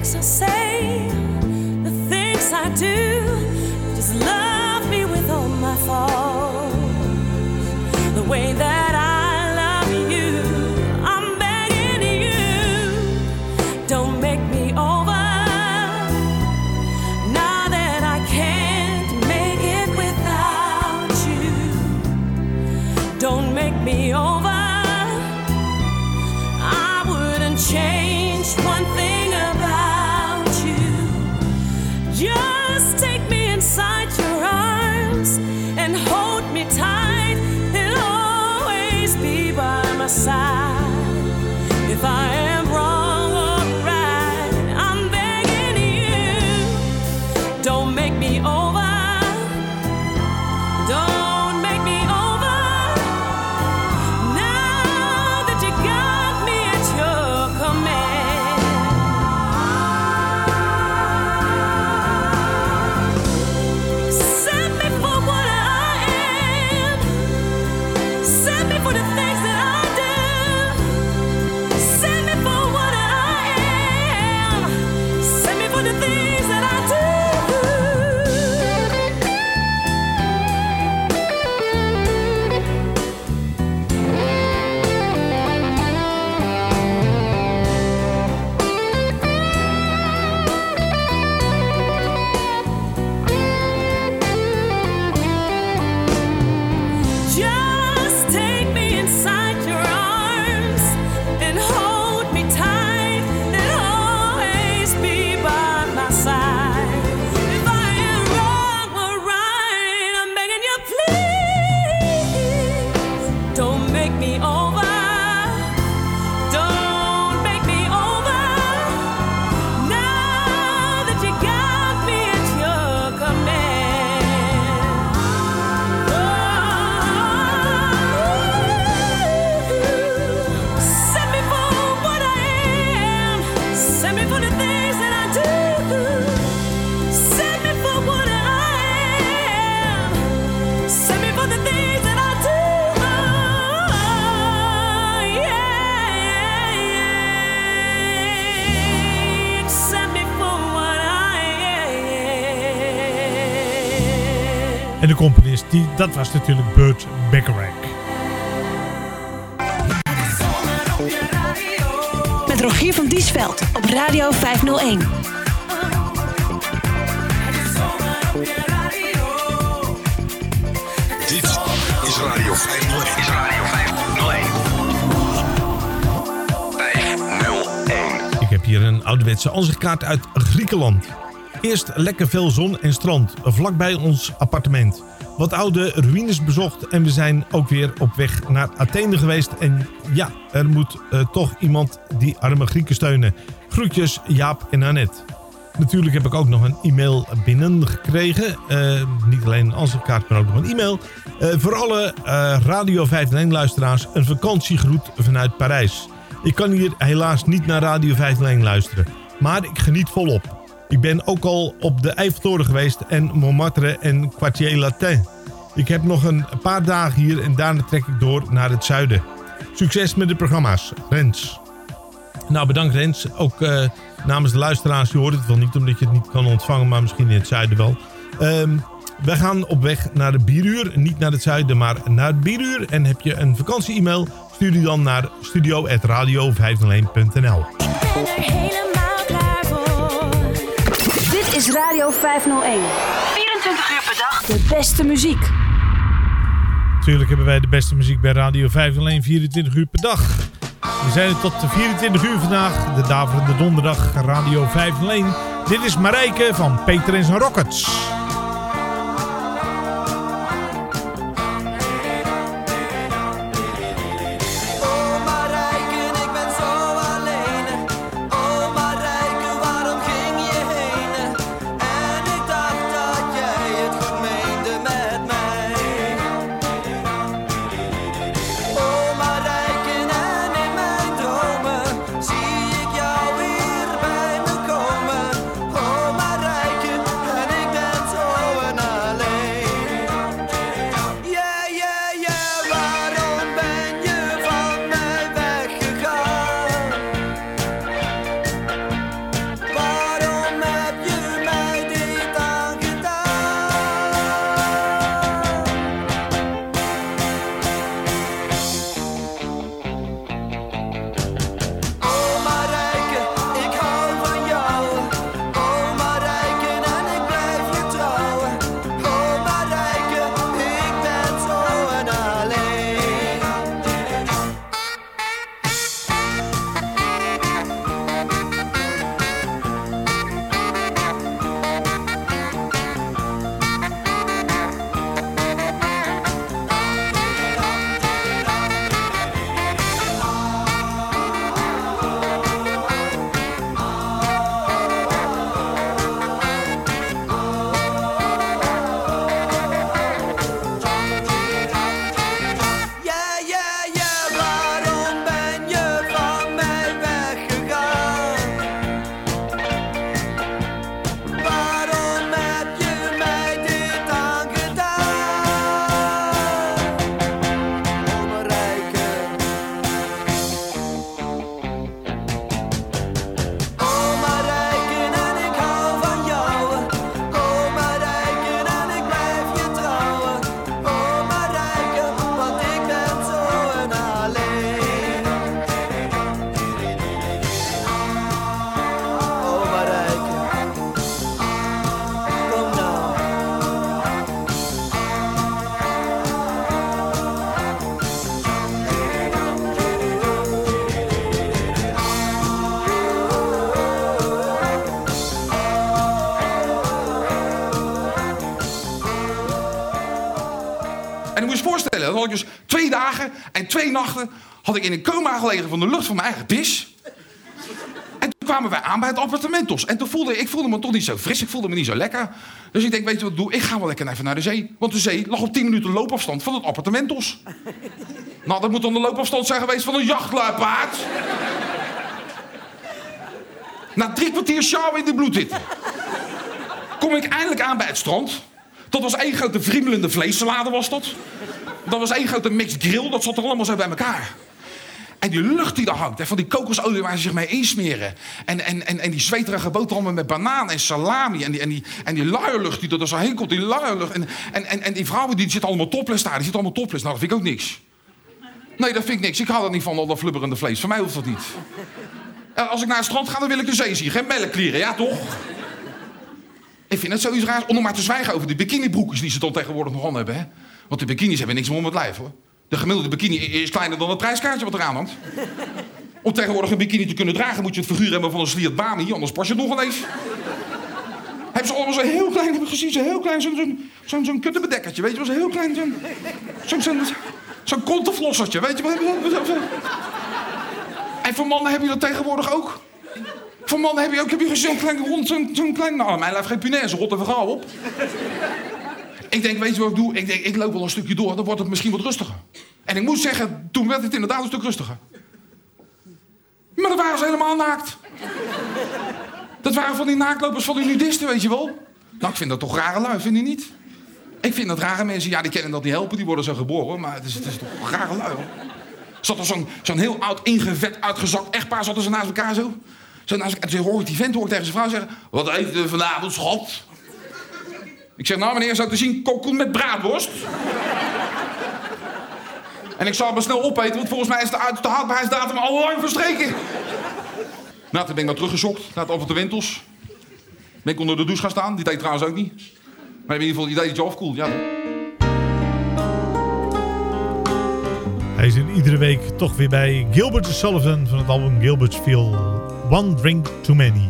makes us. Die, dat was natuurlijk Burt Bacharach. Met Rogier van Diesveld op Radio 501. Dit is Radio 501. Is Radio 501. 501. Ik heb hier een ouderwetse ansichtkaart uit Griekenland. Eerst lekker veel zon en strand, vlakbij ons appartement. Wat oude ruïnes bezocht en we zijn ook weer op weg naar Athene geweest. En ja, er moet eh, toch iemand die arme Grieken steunen. Groetjes Jaap en Annette. Natuurlijk heb ik ook nog een e-mail binnengekregen. Eh, niet alleen een ansichtkaart, maar ook nog een e-mail. Eh, voor alle Radio 501 luisteraars een vakantiegroet vanuit Parijs. Ik kan hier helaas niet naar Radio 501 luisteren. Maar ik geniet volop. Ik ben ook al op de Eiffeltoren geweest en Montmartre en Quartier Latin. Ik heb nog een paar dagen hier en daarna trek ik door naar het zuiden. Succes met de programma's. Rens. Nou, bedankt Rens. Ook eh, namens de luisteraars. Je hoort het wel niet omdat je het niet kan ontvangen, maar misschien in het zuiden wel. Ehm we gaan op weg naar de bieruur. Niet naar het zuiden, maar naar het bieruur. En heb je een vakantie-e-mail, stuur die dan naar studio.radio501.nl helemaal klaar voor. Dit is Radio 501. 24 uur per dag. De beste muziek. Natuurlijk hebben wij de beste muziek bij Radio 501 24 uur per dag. We zijn er tot 24 uur vandaag, de daverende donderdag, Radio 501. Dit is Marijke van Peter en zijn Rockets. Twee nachten... had ik in een coma gelegen van de lucht van mijn eigen pis. En toen kwamen wij aan bij het appartementos. En toen voelde ik, voelde me toch niet zo fris, ik voelde me niet zo lekker. Dus ik denk, weet je wat ik doe? Ik ga wel lekker even naar de zee. Want de zee lag op 10 minuten loopafstand van het appartementos. nou, dat moet dan de loopafstand zijn geweest van een jachtluipaard. Na drie kwartier sjouwen in de bloedhitte. Kom ik eindelijk aan bij het strand. Dat was één grote vriemelende vleessalade, was dat. Dat was één grote mixed grill, dat zat er allemaal zo bij elkaar. En die lucht die daar hangt, hè, van die kokosolie waar ze zich mee insmeren. En, en, en, en die zweterige boterhammen met banaan en salami. En die, en die, en die luierlucht die er zo heen komt, die luierlucht. En, en, en, en die vrouwen die zitten allemaal topless daar, die zitten allemaal topless. Nou, dat vind ik ook niks. Nee, dat vind ik niks. Ik hou er niet van, al dat flubberende vlees. Voor mij hoeft dat niet. En als ik naar het strand ga, dan wil ik de zee zien. Geen melkklieren, ja toch? Ik vind het zoiets raars om maar te zwijgen over die bikinibroekjes die ze dan tegenwoordig nog aan hebben. Hè? Want de bikinis hebben niks meer om het lijf hoor. De gemiddelde bikini is kleiner dan het prijskaartje wat eraan hangt. Om tegenwoordig een bikini te kunnen dragen moet je het figuur hebben van een sliert bami, anders pas je het nog eens. Hebben ze allemaal zo heel klein, heb ik gezien, zo heel klein, zo'n zo'n zo'n zo'n weet je wel, zo heel klein, zo'n zo'n zo'n zo'n kontenflossertje, weet je wel. En voor mannen heb je dat tegenwoordig ook. Voor mannen heb je ook heb je zo'n klein rond, zo'n zo'n klein... Nou, mijn lijf geen punaise, rot even gauw op. Ik denk, weet je wat ik doe? Ik denk, ik loop wel een stukje door, dan wordt het misschien wat rustiger. En ik moet zeggen, toen werd het inderdaad een stuk rustiger. Maar dan waren ze helemaal naakt. Dat waren van die naaktlopers van die nudisten, weet je wel. Nou, ik vind dat toch rare lui, vind je niet? Ik vind dat rare mensen, ja, die kennen dat niet helpen, die worden zo geboren. Maar het is, het is toch rare lui, hoor. Zat er zo'n heel oud, ingevet, uitgezakt echtpaar, zaten ze naast elkaar zo. Zo naast elkaar. En hoor ik die vent hoor tegen zijn vrouw zeggen... Wat eet je vanavond, schat? Ik zeg, nou meneer, zou te zien kalkoen met braadworst? en ik zal het maar snel opeten, want volgens mij is de, uit- de houdbaarheidsdatum al lang verstreken. Nou, toen ben ik maar teruggezocht naar het appartementos. Ben ik onder de douche gaan staan, die deed trouwens ook niet. Maar in ieder geval, die deed het je afkoelt, ja. Hij is er iedere week toch weer bij Gilbert Sullivan van het album Gilbert's Feel One Drink Too Many.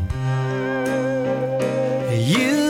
You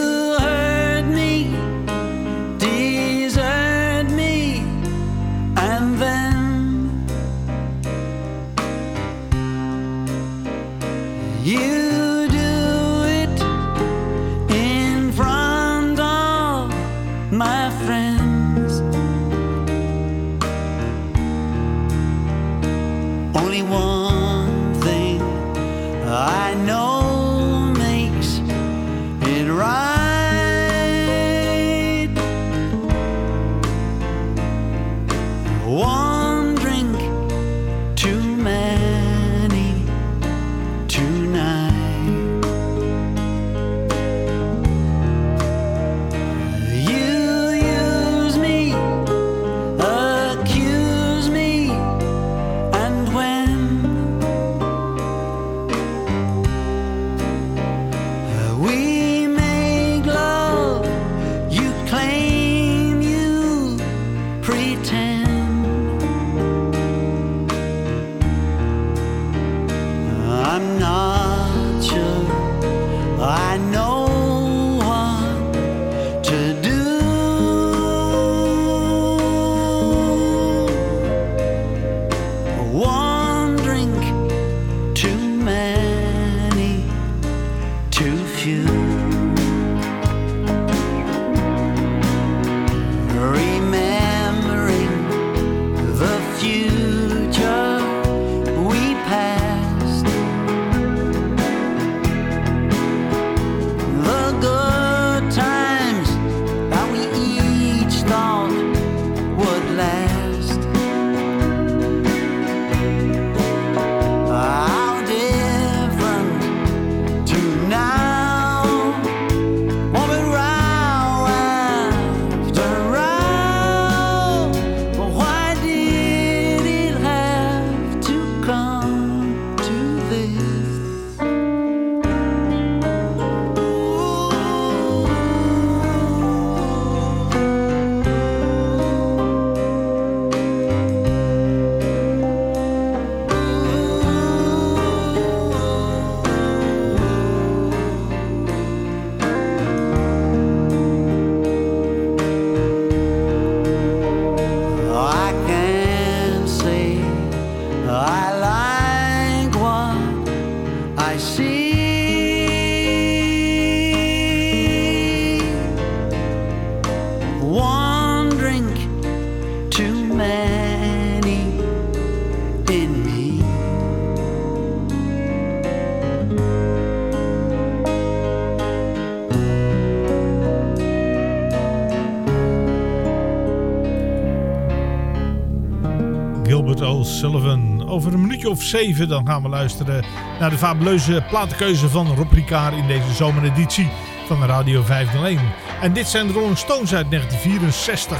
of zeven dan gaan we luisteren naar de fabuleuze platenkeuze van Rob Ricard in deze zomereditie van Radio 501. En dit zijn de Rolling Stones uit 1964.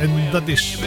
En dat is...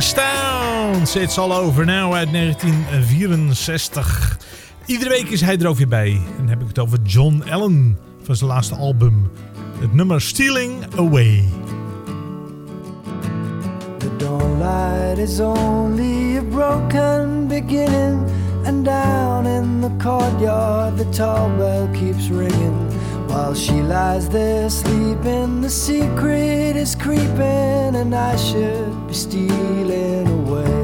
Stones, It's All Over Now uit 1964. Iedere week is hij er ook bij. En dan heb ik het over John Allen van zijn laatste album. Het nummer Stealing Away. The dawnlight is only a broken beginning, and down in the courtyard the tall bell keeps ringing. While she lies there sleeping, the secret is creeping, and I should be stealing away.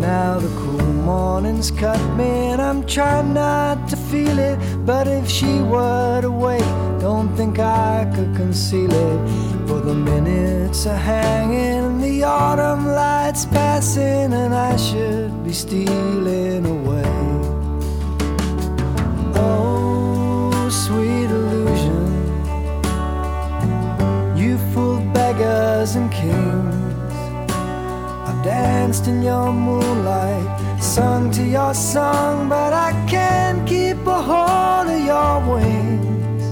Now the cool mornings cut me, and I'm trying not to feel it. But if she were to wake, don't think I could conceal it. For the minutes are hanging, the autumn lights passing, and I should be stealing away. Danced in your moonlight, sung to your song, but I can't keep a hold of your wings.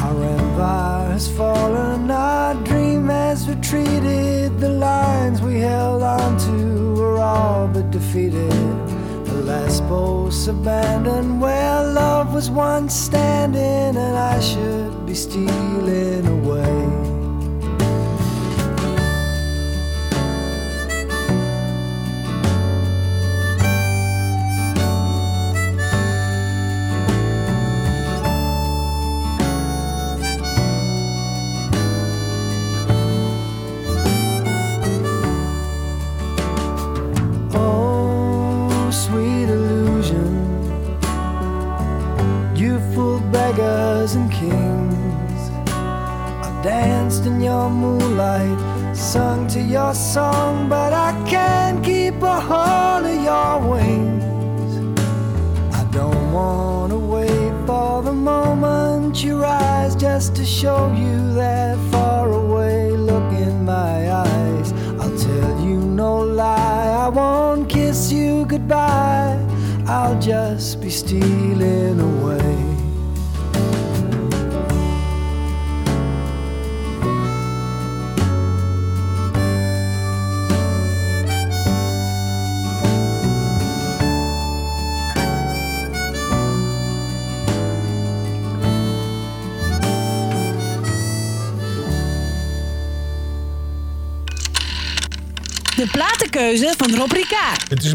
Our empire has fallen, our dream has retreated. The lines we held on to were all but defeated. The last post abandoned where love was once standing, and I should be stealing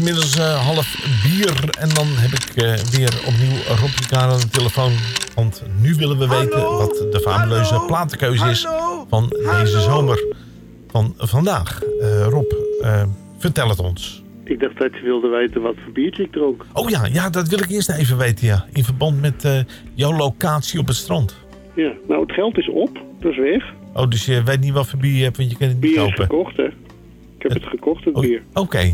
inmiddels eh, half bier en dan heb ik eh, weer opnieuw Rob Ricard aan de telefoon. Want nu willen we weten wat de fabuleuze platenkeuze is van deze zomer van vandaag. Eh, Rob, vertel het ons. Ik dacht dat je wilde weten wat voor biertje ik dronk. Oh ja, ja, dat wil ik eerst even weten, ja. In verband met jouw locatie op het strand. Ja, nou het geld is op, dat is weg. Oh, dus je weet niet wat voor bier je hebt, want je kan het niet Bier is kopen. gekocht, hè. Ik heb het gekocht, het bier. Oké.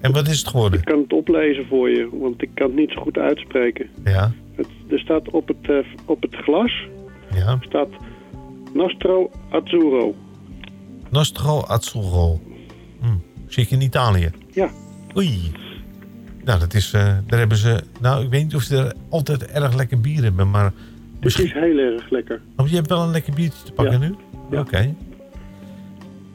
En wat is het geworden? Ik kan het oplezen voor je, want ik kan het niet zo goed uitspreken. Ja. Het, er staat op het, eh, op het glas Ja. staat Nostro Azzurro. Nostro Azzurro. Hm. Zie ik in Italië? Ja. Oei. Nou, dat is, eh, daar hebben ze... Nou, ik weet niet of ze er altijd erg lekker bier hebben, maar... Het is heel erg lekker. Oh, je hebt wel een lekker biertje te pakken nu? Oké.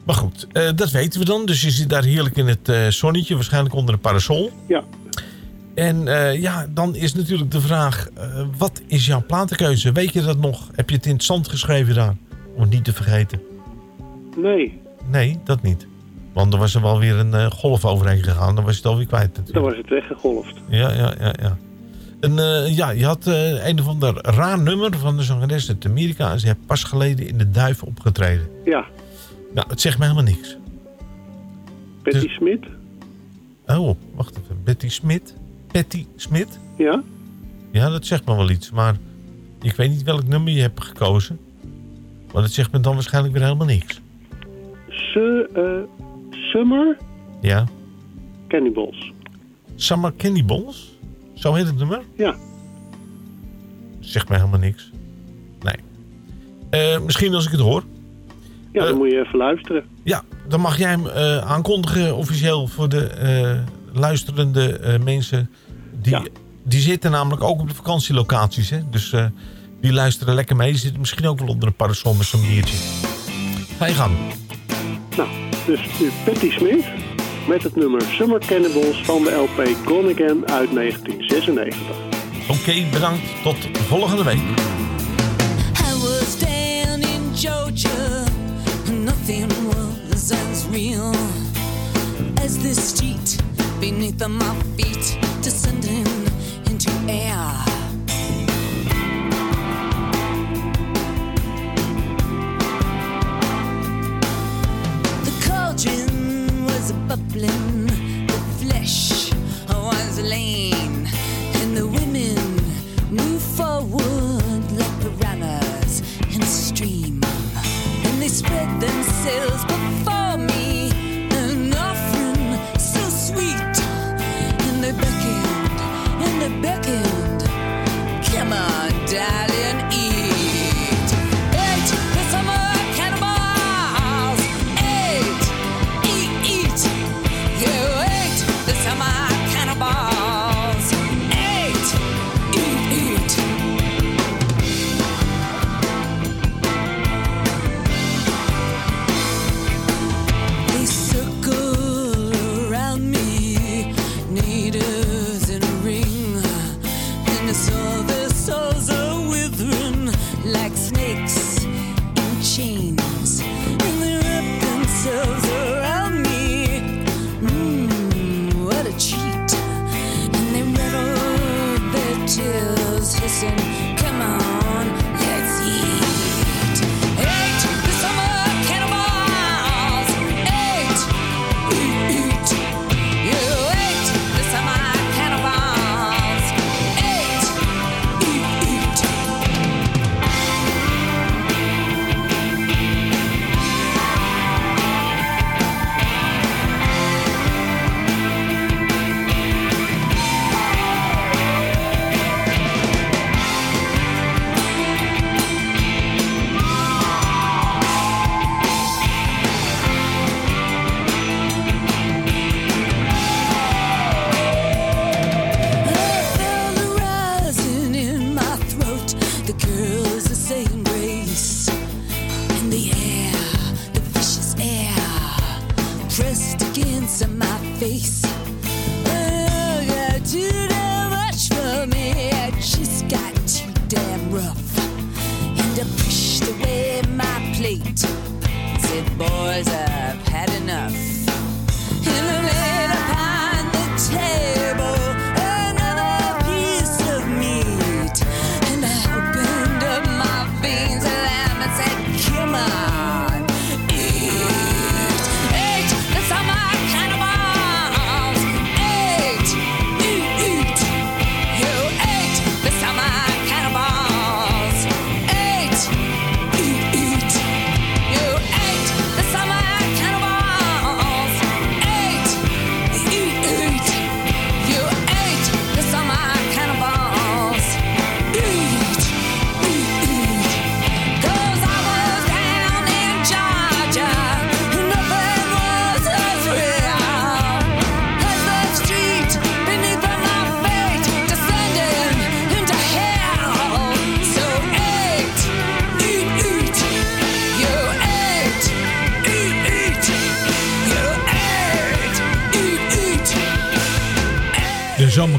Maar goed, eh, dat weten we dan. Dus je zit daar heerlijk in het eh, zonnetje, waarschijnlijk onder een parasol. Ja. En eh, ja, dan is natuurlijk de vraag, wat is jouw platenkeuze? Weet je dat nog? Heb je het in het zand geschreven daar? Om het niet te vergeten. Nee, Nee, dat niet. Want er was er wel weer een golf overheen gegaan. Dan was je het alweer kwijt natuurlijk. dan was het weggegolfd. Ja, ja, ja, ja. En ja, je had een of ander raar nummer van de zangeres uit Amerika. En ze heeft pas geleden in de duif opgetreden. Ja, Nou, het zegt me helemaal niks. Betty Smit. Oh, wacht even. Betty Smit? Patty Smit? Ja? Ja, dat zegt me wel iets. Maar ik weet niet welk nummer je hebt gekozen. Maar dat zegt me dan waarschijnlijk weer helemaal niks. Su eh, Summer Ja. Cannibals. Summer Candy Balls? Zo heet het nummer? Ja. Zegt me helemaal niks. Nee. Eh, misschien als ik het hoor. Ja, dan moet je even luisteren. Ja, dan mag jij hem eh, aankondigen officieel voor de eh, luisterende eh, mensen. Die, die zitten namelijk ook op de vakantielocaties. Hè? Dus eh, die luisteren lekker mee. Die zitten misschien ook wel onder een parasol met zo'n biertje. Ga je gang. Nou, dus nu Patty Smith met het nummer Summer Cannibals van de LP Gone Again uit 1996. Oké, bedankt. Tot volgende week. I was down in Georgia. As real as this street beneath my feet, descending into air. The cauldron was bubbling, the flesh was lean, and the women moved forward like piranhas in a stream. And they spread themselves and they beckoned. Come on, darling,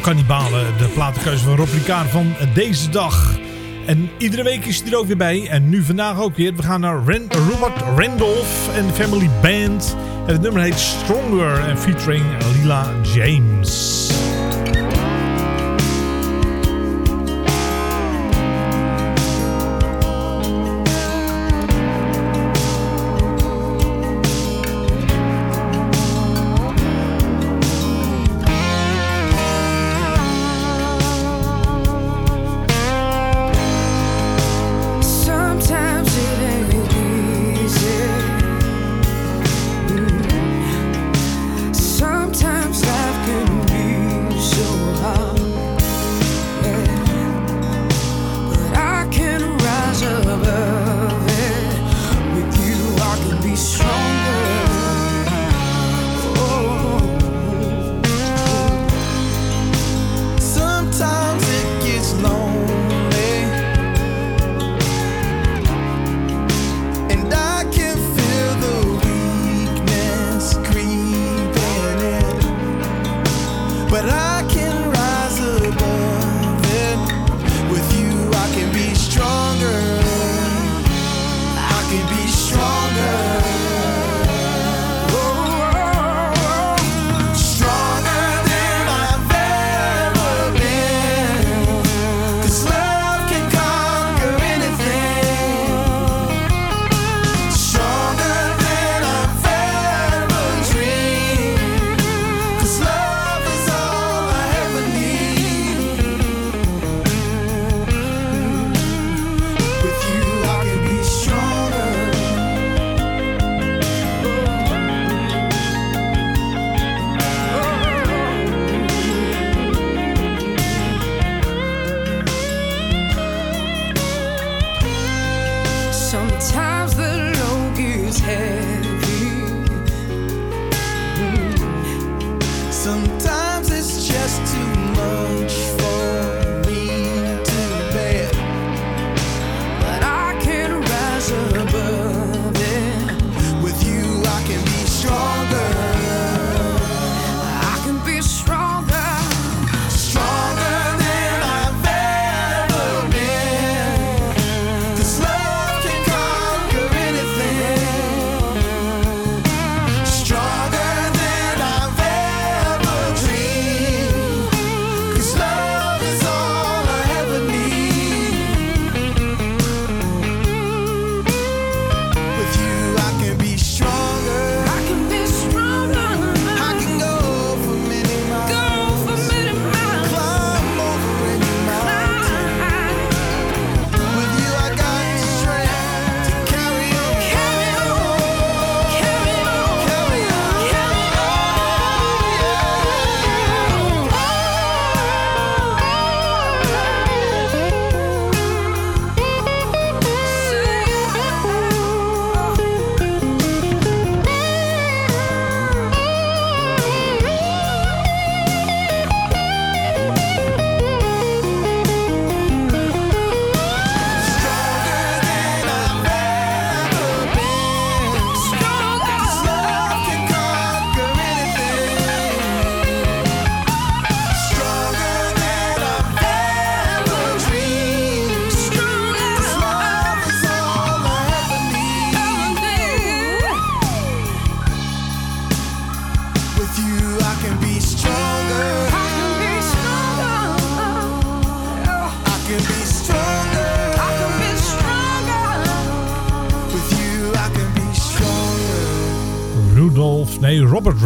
De platenkeuze van Rob Ricard van deze dag. En iedere week is hij er ook weer bij. En nu vandaag ook weer. We gaan naar Ren Robert Randolph en Family Band. En het nummer heet Stronger en featuring Lila James.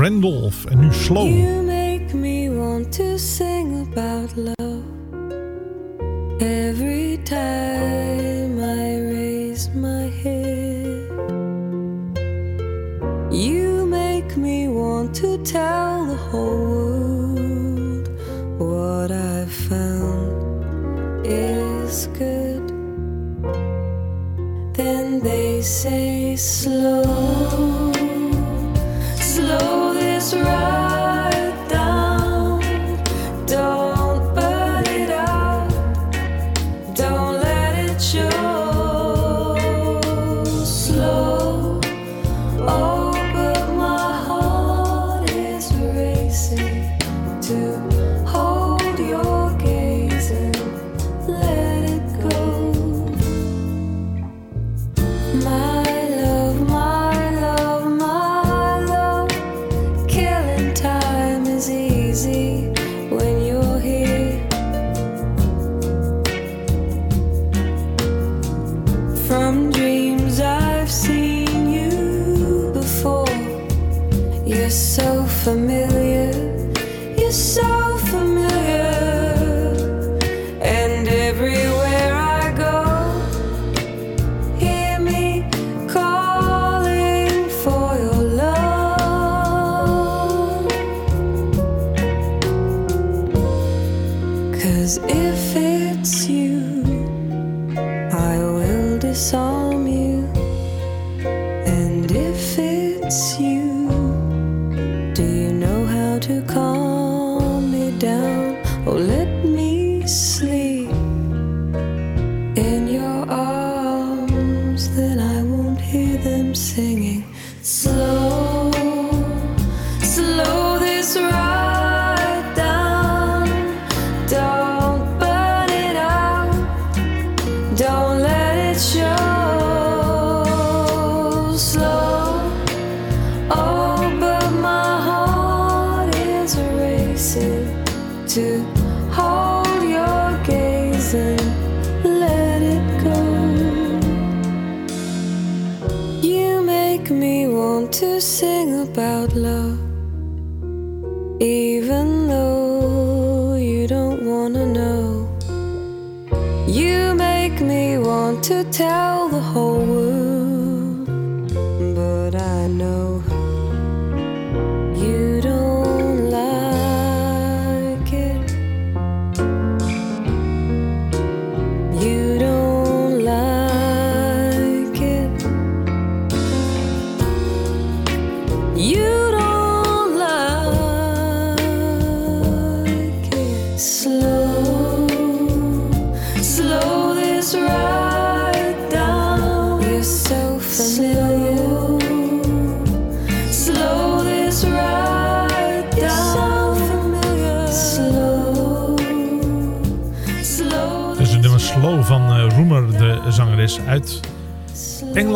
Randolph en nu Slow. so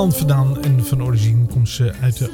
Nederland vandaan en van origine komt ze uit de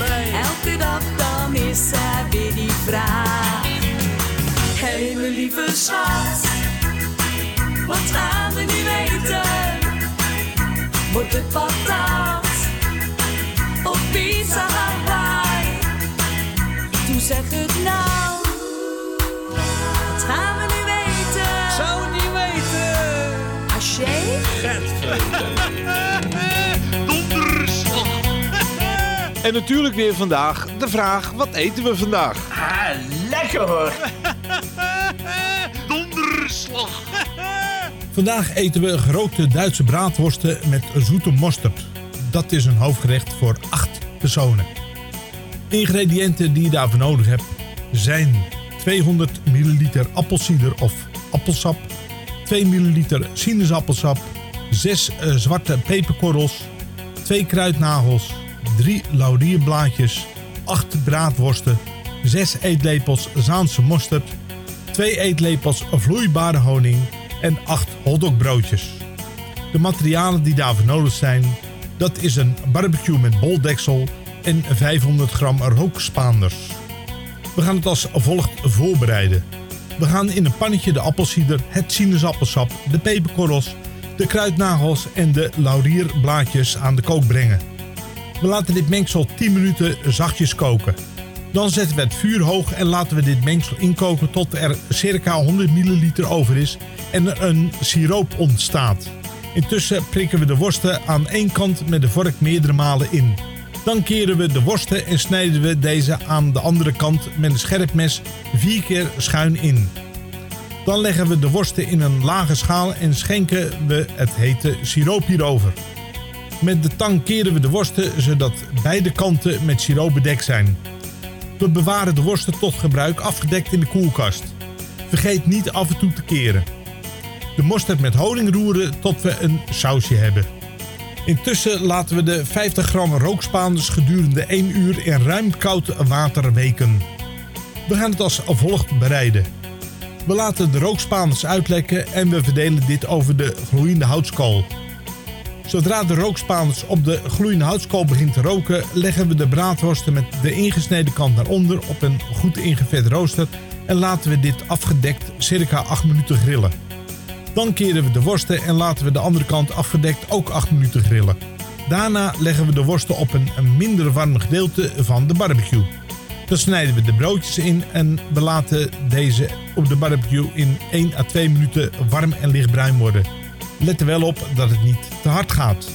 Elke dag dan is er weer die vraag. Hey, lieve schat, wat gaan we nu eten? Wordt het patat of pizza Hawaii? Toen zeg het nou, En natuurlijk weer vandaag de vraag: wat eten we vandaag? Ah, lekker hoor. [laughs] Donderslag. Vandaag eten we gerookte Duitse braadworsten met zoete mosterd. Dat is een hoofdgerecht voor 8 personen. Ingrediënten die je daarvoor nodig hebt zijn 200 milliliter appelsieder of appelsap, 2 milliliter sinaasappelsap, 6 eh, zwarte peperkorrels, 2 kruidnagels, 3 laurierblaadjes, 8 braadworsten, 6 eetlepels Zaanse mosterd, 2 eetlepels vloeibare honing en 8 hotdogbroodjes. De materialen die daarvoor nodig zijn, dat is een barbecue met boldeksel en 500 gram rookspaanders. We gaan het als volgt voorbereiden. We gaan in een pannetje de appelsieder, het sinaasappelsap, de peperkorrels, de kruidnagels en de laurierblaadjes aan de kook brengen. We laten dit mengsel 10 minuten zachtjes koken. Dan zetten we het vuur hoog en laten we dit mengsel inkoken tot er circa 100 milliliter over is en een siroop ontstaat. Intussen prikken we de worsten aan één kant met de vork meerdere malen in. Dan keren we de worsten en snijden we deze aan de andere kant met een scherp mes vier keer schuin in. Dan leggen we de worsten in een lage schaal en schenken we het hete siroop hierover. Met de tang keren we de worsten zodat beide kanten met siroop bedekt zijn. We bewaren de worsten tot gebruik afgedekt in de koelkast. Vergeet niet af en toe te keren. De mosterd met honing roeren tot we een sausje hebben. Intussen laten we de 50 gram rookspaanders gedurende 1 uur in ruim koud water weken. We gaan het als volgt bereiden. We laten de rookspaanders uitlekken en we verdelen dit over de gloeiende houtskool. Zodra de rookspaanders op de gloeiende houtskool begint te roken, leggen we de braadworsten met de ingesneden kant naar onder op een goed ingevet rooster en laten we dit afgedekt circa 8 minuten grillen. Dan keren we de worsten en laten we de andere kant afgedekt ook 8 minuten grillen. Daarna leggen we de worsten op een minder warm gedeelte van de barbecue. Dan snijden we de broodjes in en we laten deze op de barbecue in 1 à 2 minuten warm en lichtbruin worden. Let er wel op dat het niet te hard gaat.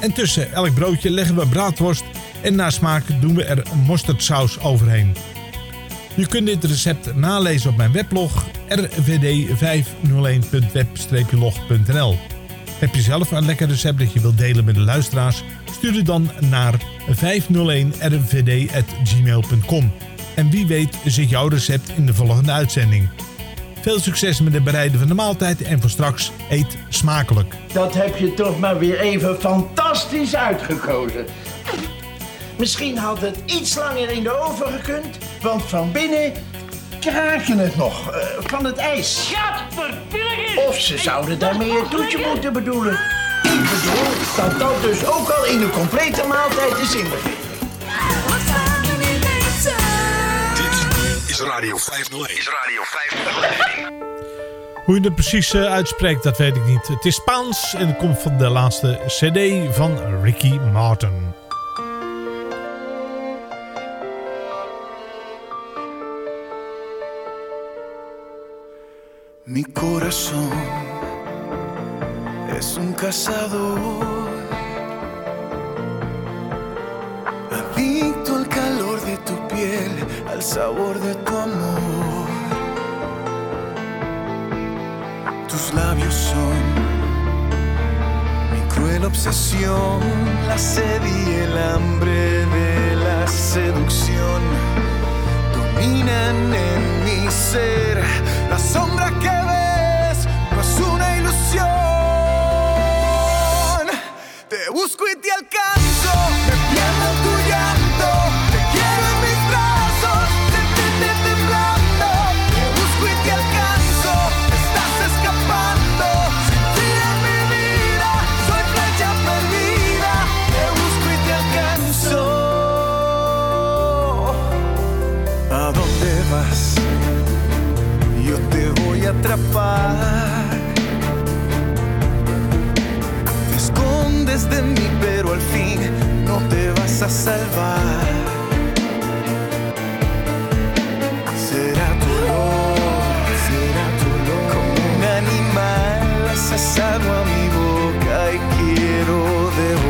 En tussen elk broodje leggen we braadworst en na smaak doen we er mosterdsaus overheen. Je kunt dit recept nalezen op mijn weblog rvd501.web-log.nl. Heb je zelf een lekker recept dat je wilt delen met de luisteraars? Stuur het dan naar 501rvd.gmail.com. En wie weet zit jouw recept in de volgende uitzending. Veel succes met het bereiden van de maaltijd en voor straks eet smakelijk. Dat heb je toch maar weer even fantastisch uitgekozen. Misschien had het iets langer in de oven gekund, want van binnen kraken het nog eh, van het ijs. Of ze zouden daarmee een toetje moeten bedoelen. Ik bedoel dat dat dus ook al in een complete maaltijd is inbegrepen. Is Radio 501. Is Radio 501. Hoe je het precies eh, uitspreekt, dat weet ik niet. Het is Spaans en het komt van de laatste CD van Ricky Martin. Mi corazón es un cazador, al sabor de tu amor. Tus labios son mi cruel obsesión, la sed y el hambre de la seducción dominan en mi ser. La sombra que ves no es una ilusión. Te busco y te alcanzo, atrapar. Te escondes de mí, pero al fin no te vas a salvar. Será tu olor, será tu olor. Como un animal asesado a mi boca y quiero devorar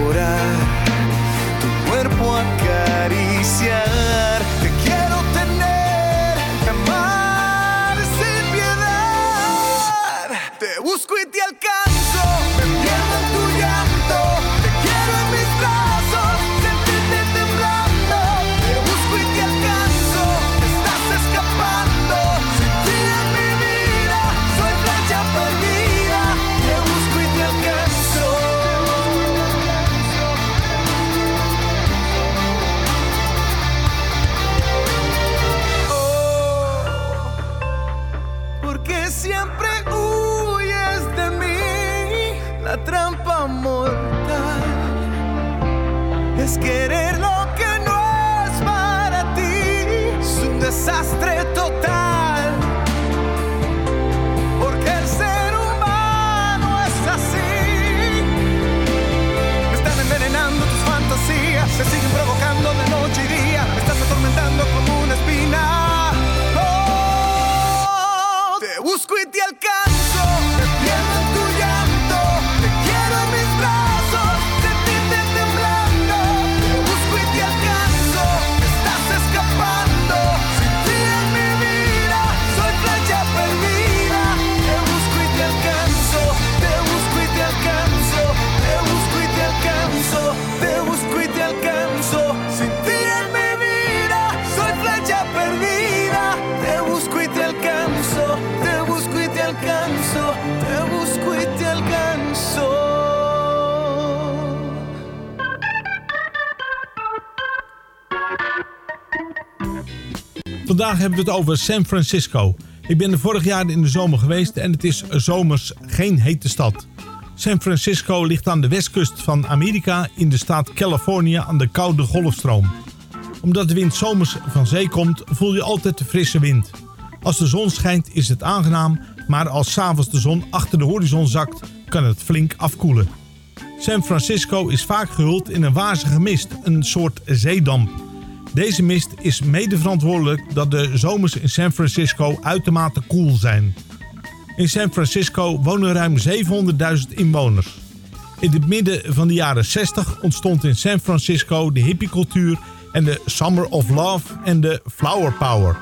Vandaag hebben we het over San Francisco. Ik ben er vorig jaar in de zomer geweest en het is zomers geen hete stad. San Francisco ligt aan de westkust van Amerika in de staat Californië aan de koude golfstroom. Omdat de wind zomers van zee komt, voel je altijd de frisse wind. Als de zon schijnt is het aangenaam, maar als s'avonds de zon achter de horizon zakt, kan het flink afkoelen. San Francisco is vaak gehuld in een wazige mist, een soort zeedamp. Deze mist is mede verantwoordelijk dat de zomers in San Francisco uitermate koel zijn. In San Francisco wonen ruim 700.000 inwoners. In het midden van de jaren 60 ontstond in San Francisco de hippiecultuur en de Summer of Love en de Flower Power.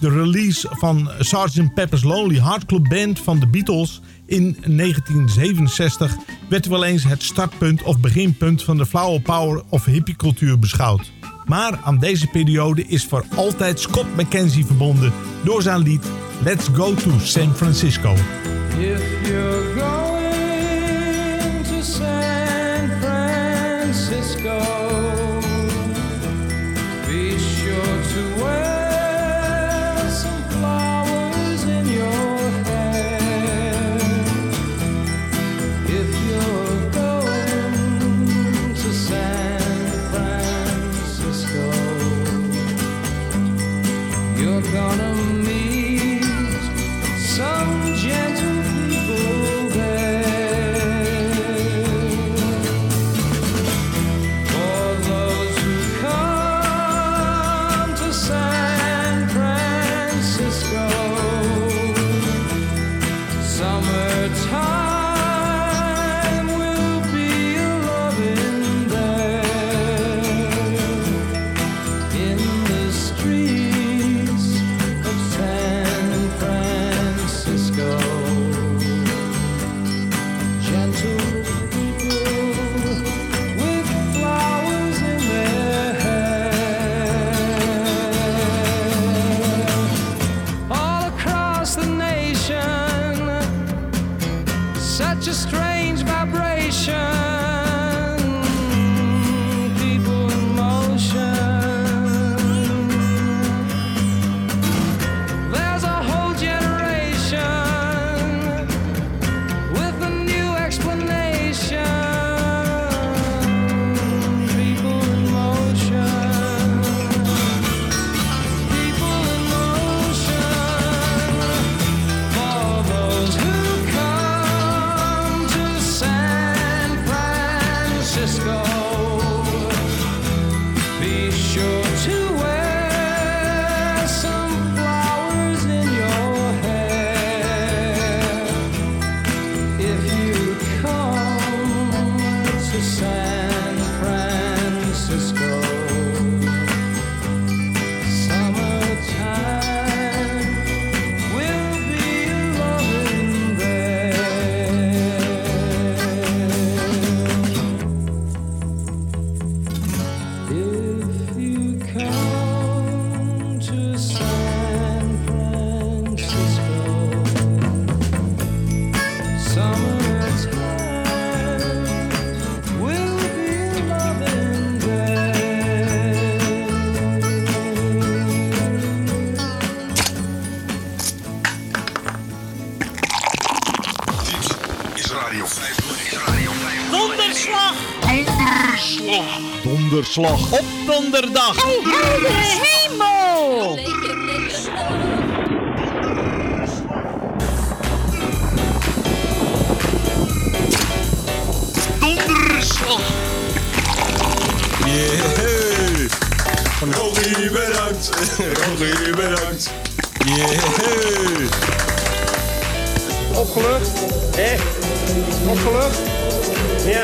De release van Sgt. Pepper's Lonely Heart Club Band van de Beatles in 1967 werd wel eens het startpunt of beginpunt van de Flower Power of hippiecultuur beschouwd. Maar aan deze periode is voor altijd Scott McKenzie verbonden door zijn lied Let's Go to San Francisco. If Donderslag op donderdag. Heldere hemel! Donderslag. Yeah. Rogie, bedankt. Rogie, bedankt. Yeah. Opgelucht? Hé? Opgelucht? Ja.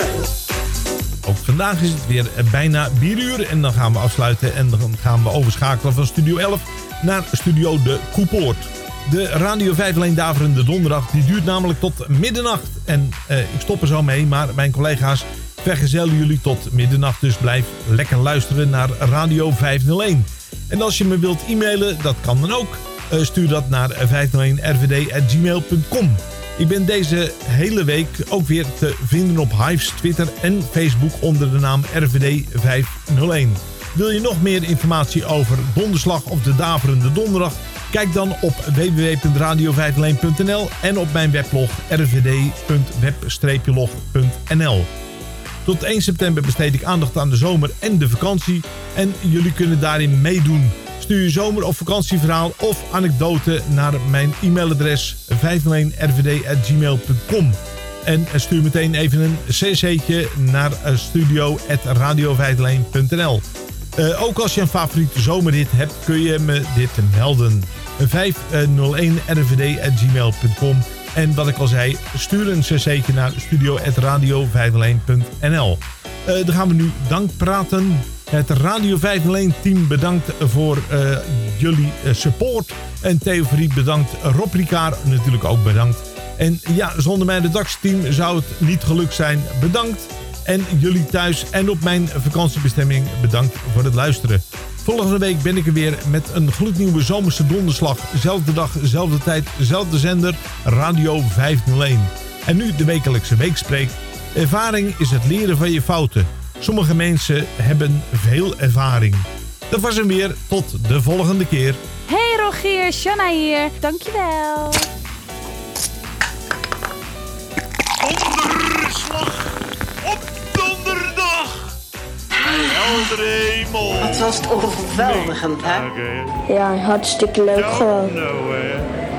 Vandaag is het weer bijna 4 uur en dan gaan we afsluiten en dan gaan we overschakelen van Studio 11 naar Studio De Koepoort. De Radio 5 alleen Daverende Donderdag die duurt namelijk tot middernacht. En eh, ik stop er zo mee, maar mijn collega's vergezellen jullie tot middernacht. Dus blijf lekker luisteren naar Radio 501. En als je me wilt e-mailen, dat kan dan ook. Eh, stuur dat naar 501rvd.gmail.com. Ik ben deze hele week ook weer te vinden op Hives, Twitter en Facebook onder de naam RVD 501. Wil je nog meer informatie over donderslag of de daverende donderdag? Kijk dan op www.radio501.nl en op mijn weblog rvd.web-log.nl. Tot 1 september besteed ik aandacht aan de zomer en de vakantie en jullie kunnen daarin meedoen. Stuur je zomer- of vakantieverhaal of anekdote naar mijn e-mailadres 501rvd.gmail.com. En stuur meteen even een cc'tje naar eh, studio.radio501.nl. Eh, ook als je een favoriete zomerhit hebt, kun je me dit melden. 501rvd.gmail.com En wat ik al zei, stuur een cc'tje naar studio.radio501.nl. Eh dan gaan we nu dank praten. Het Radio 501 team bedankt voor eh, jullie eh, support. En Theoforie bedankt. Rob Ricard natuurlijk ook bedankt. En ja, zonder mijn redactieteam zou het niet gelukt zijn. Bedankt. En jullie thuis en op mijn vakantiebestemming bedankt voor het luisteren. Volgende week ben ik er weer met een gloednieuwe zomerse donderslag. Zelfde dag, zelfde tijd, zender, Radio 501. En nu de wekelijkse weekspreek. Ervaring is het leren van je fouten. Sommige mensen hebben veel ervaring. Dat was hem weer. Tot de volgende keer. Hey Rogier, Shanna hier. Dankjewel. Donderslag op donderdag. Heldere hemel. Wat was het overweldigend, hè? Ja, hartstikke leuk gewoon.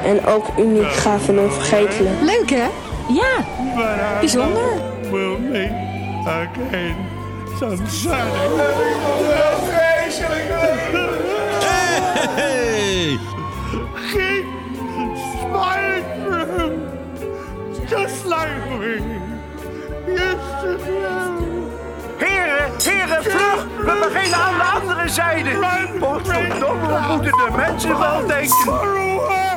En ook uniek, gaaf en onvergetelijk. Leuk hè? Ja, bijzonder. Will meet again. Sunshine. Hey! Keep smiling for him. Just like we used to do. Heren, heren, vlug! We beginnen aan de andere zijde. Potverdomme, wat moeten de mensen wel denken? Far away.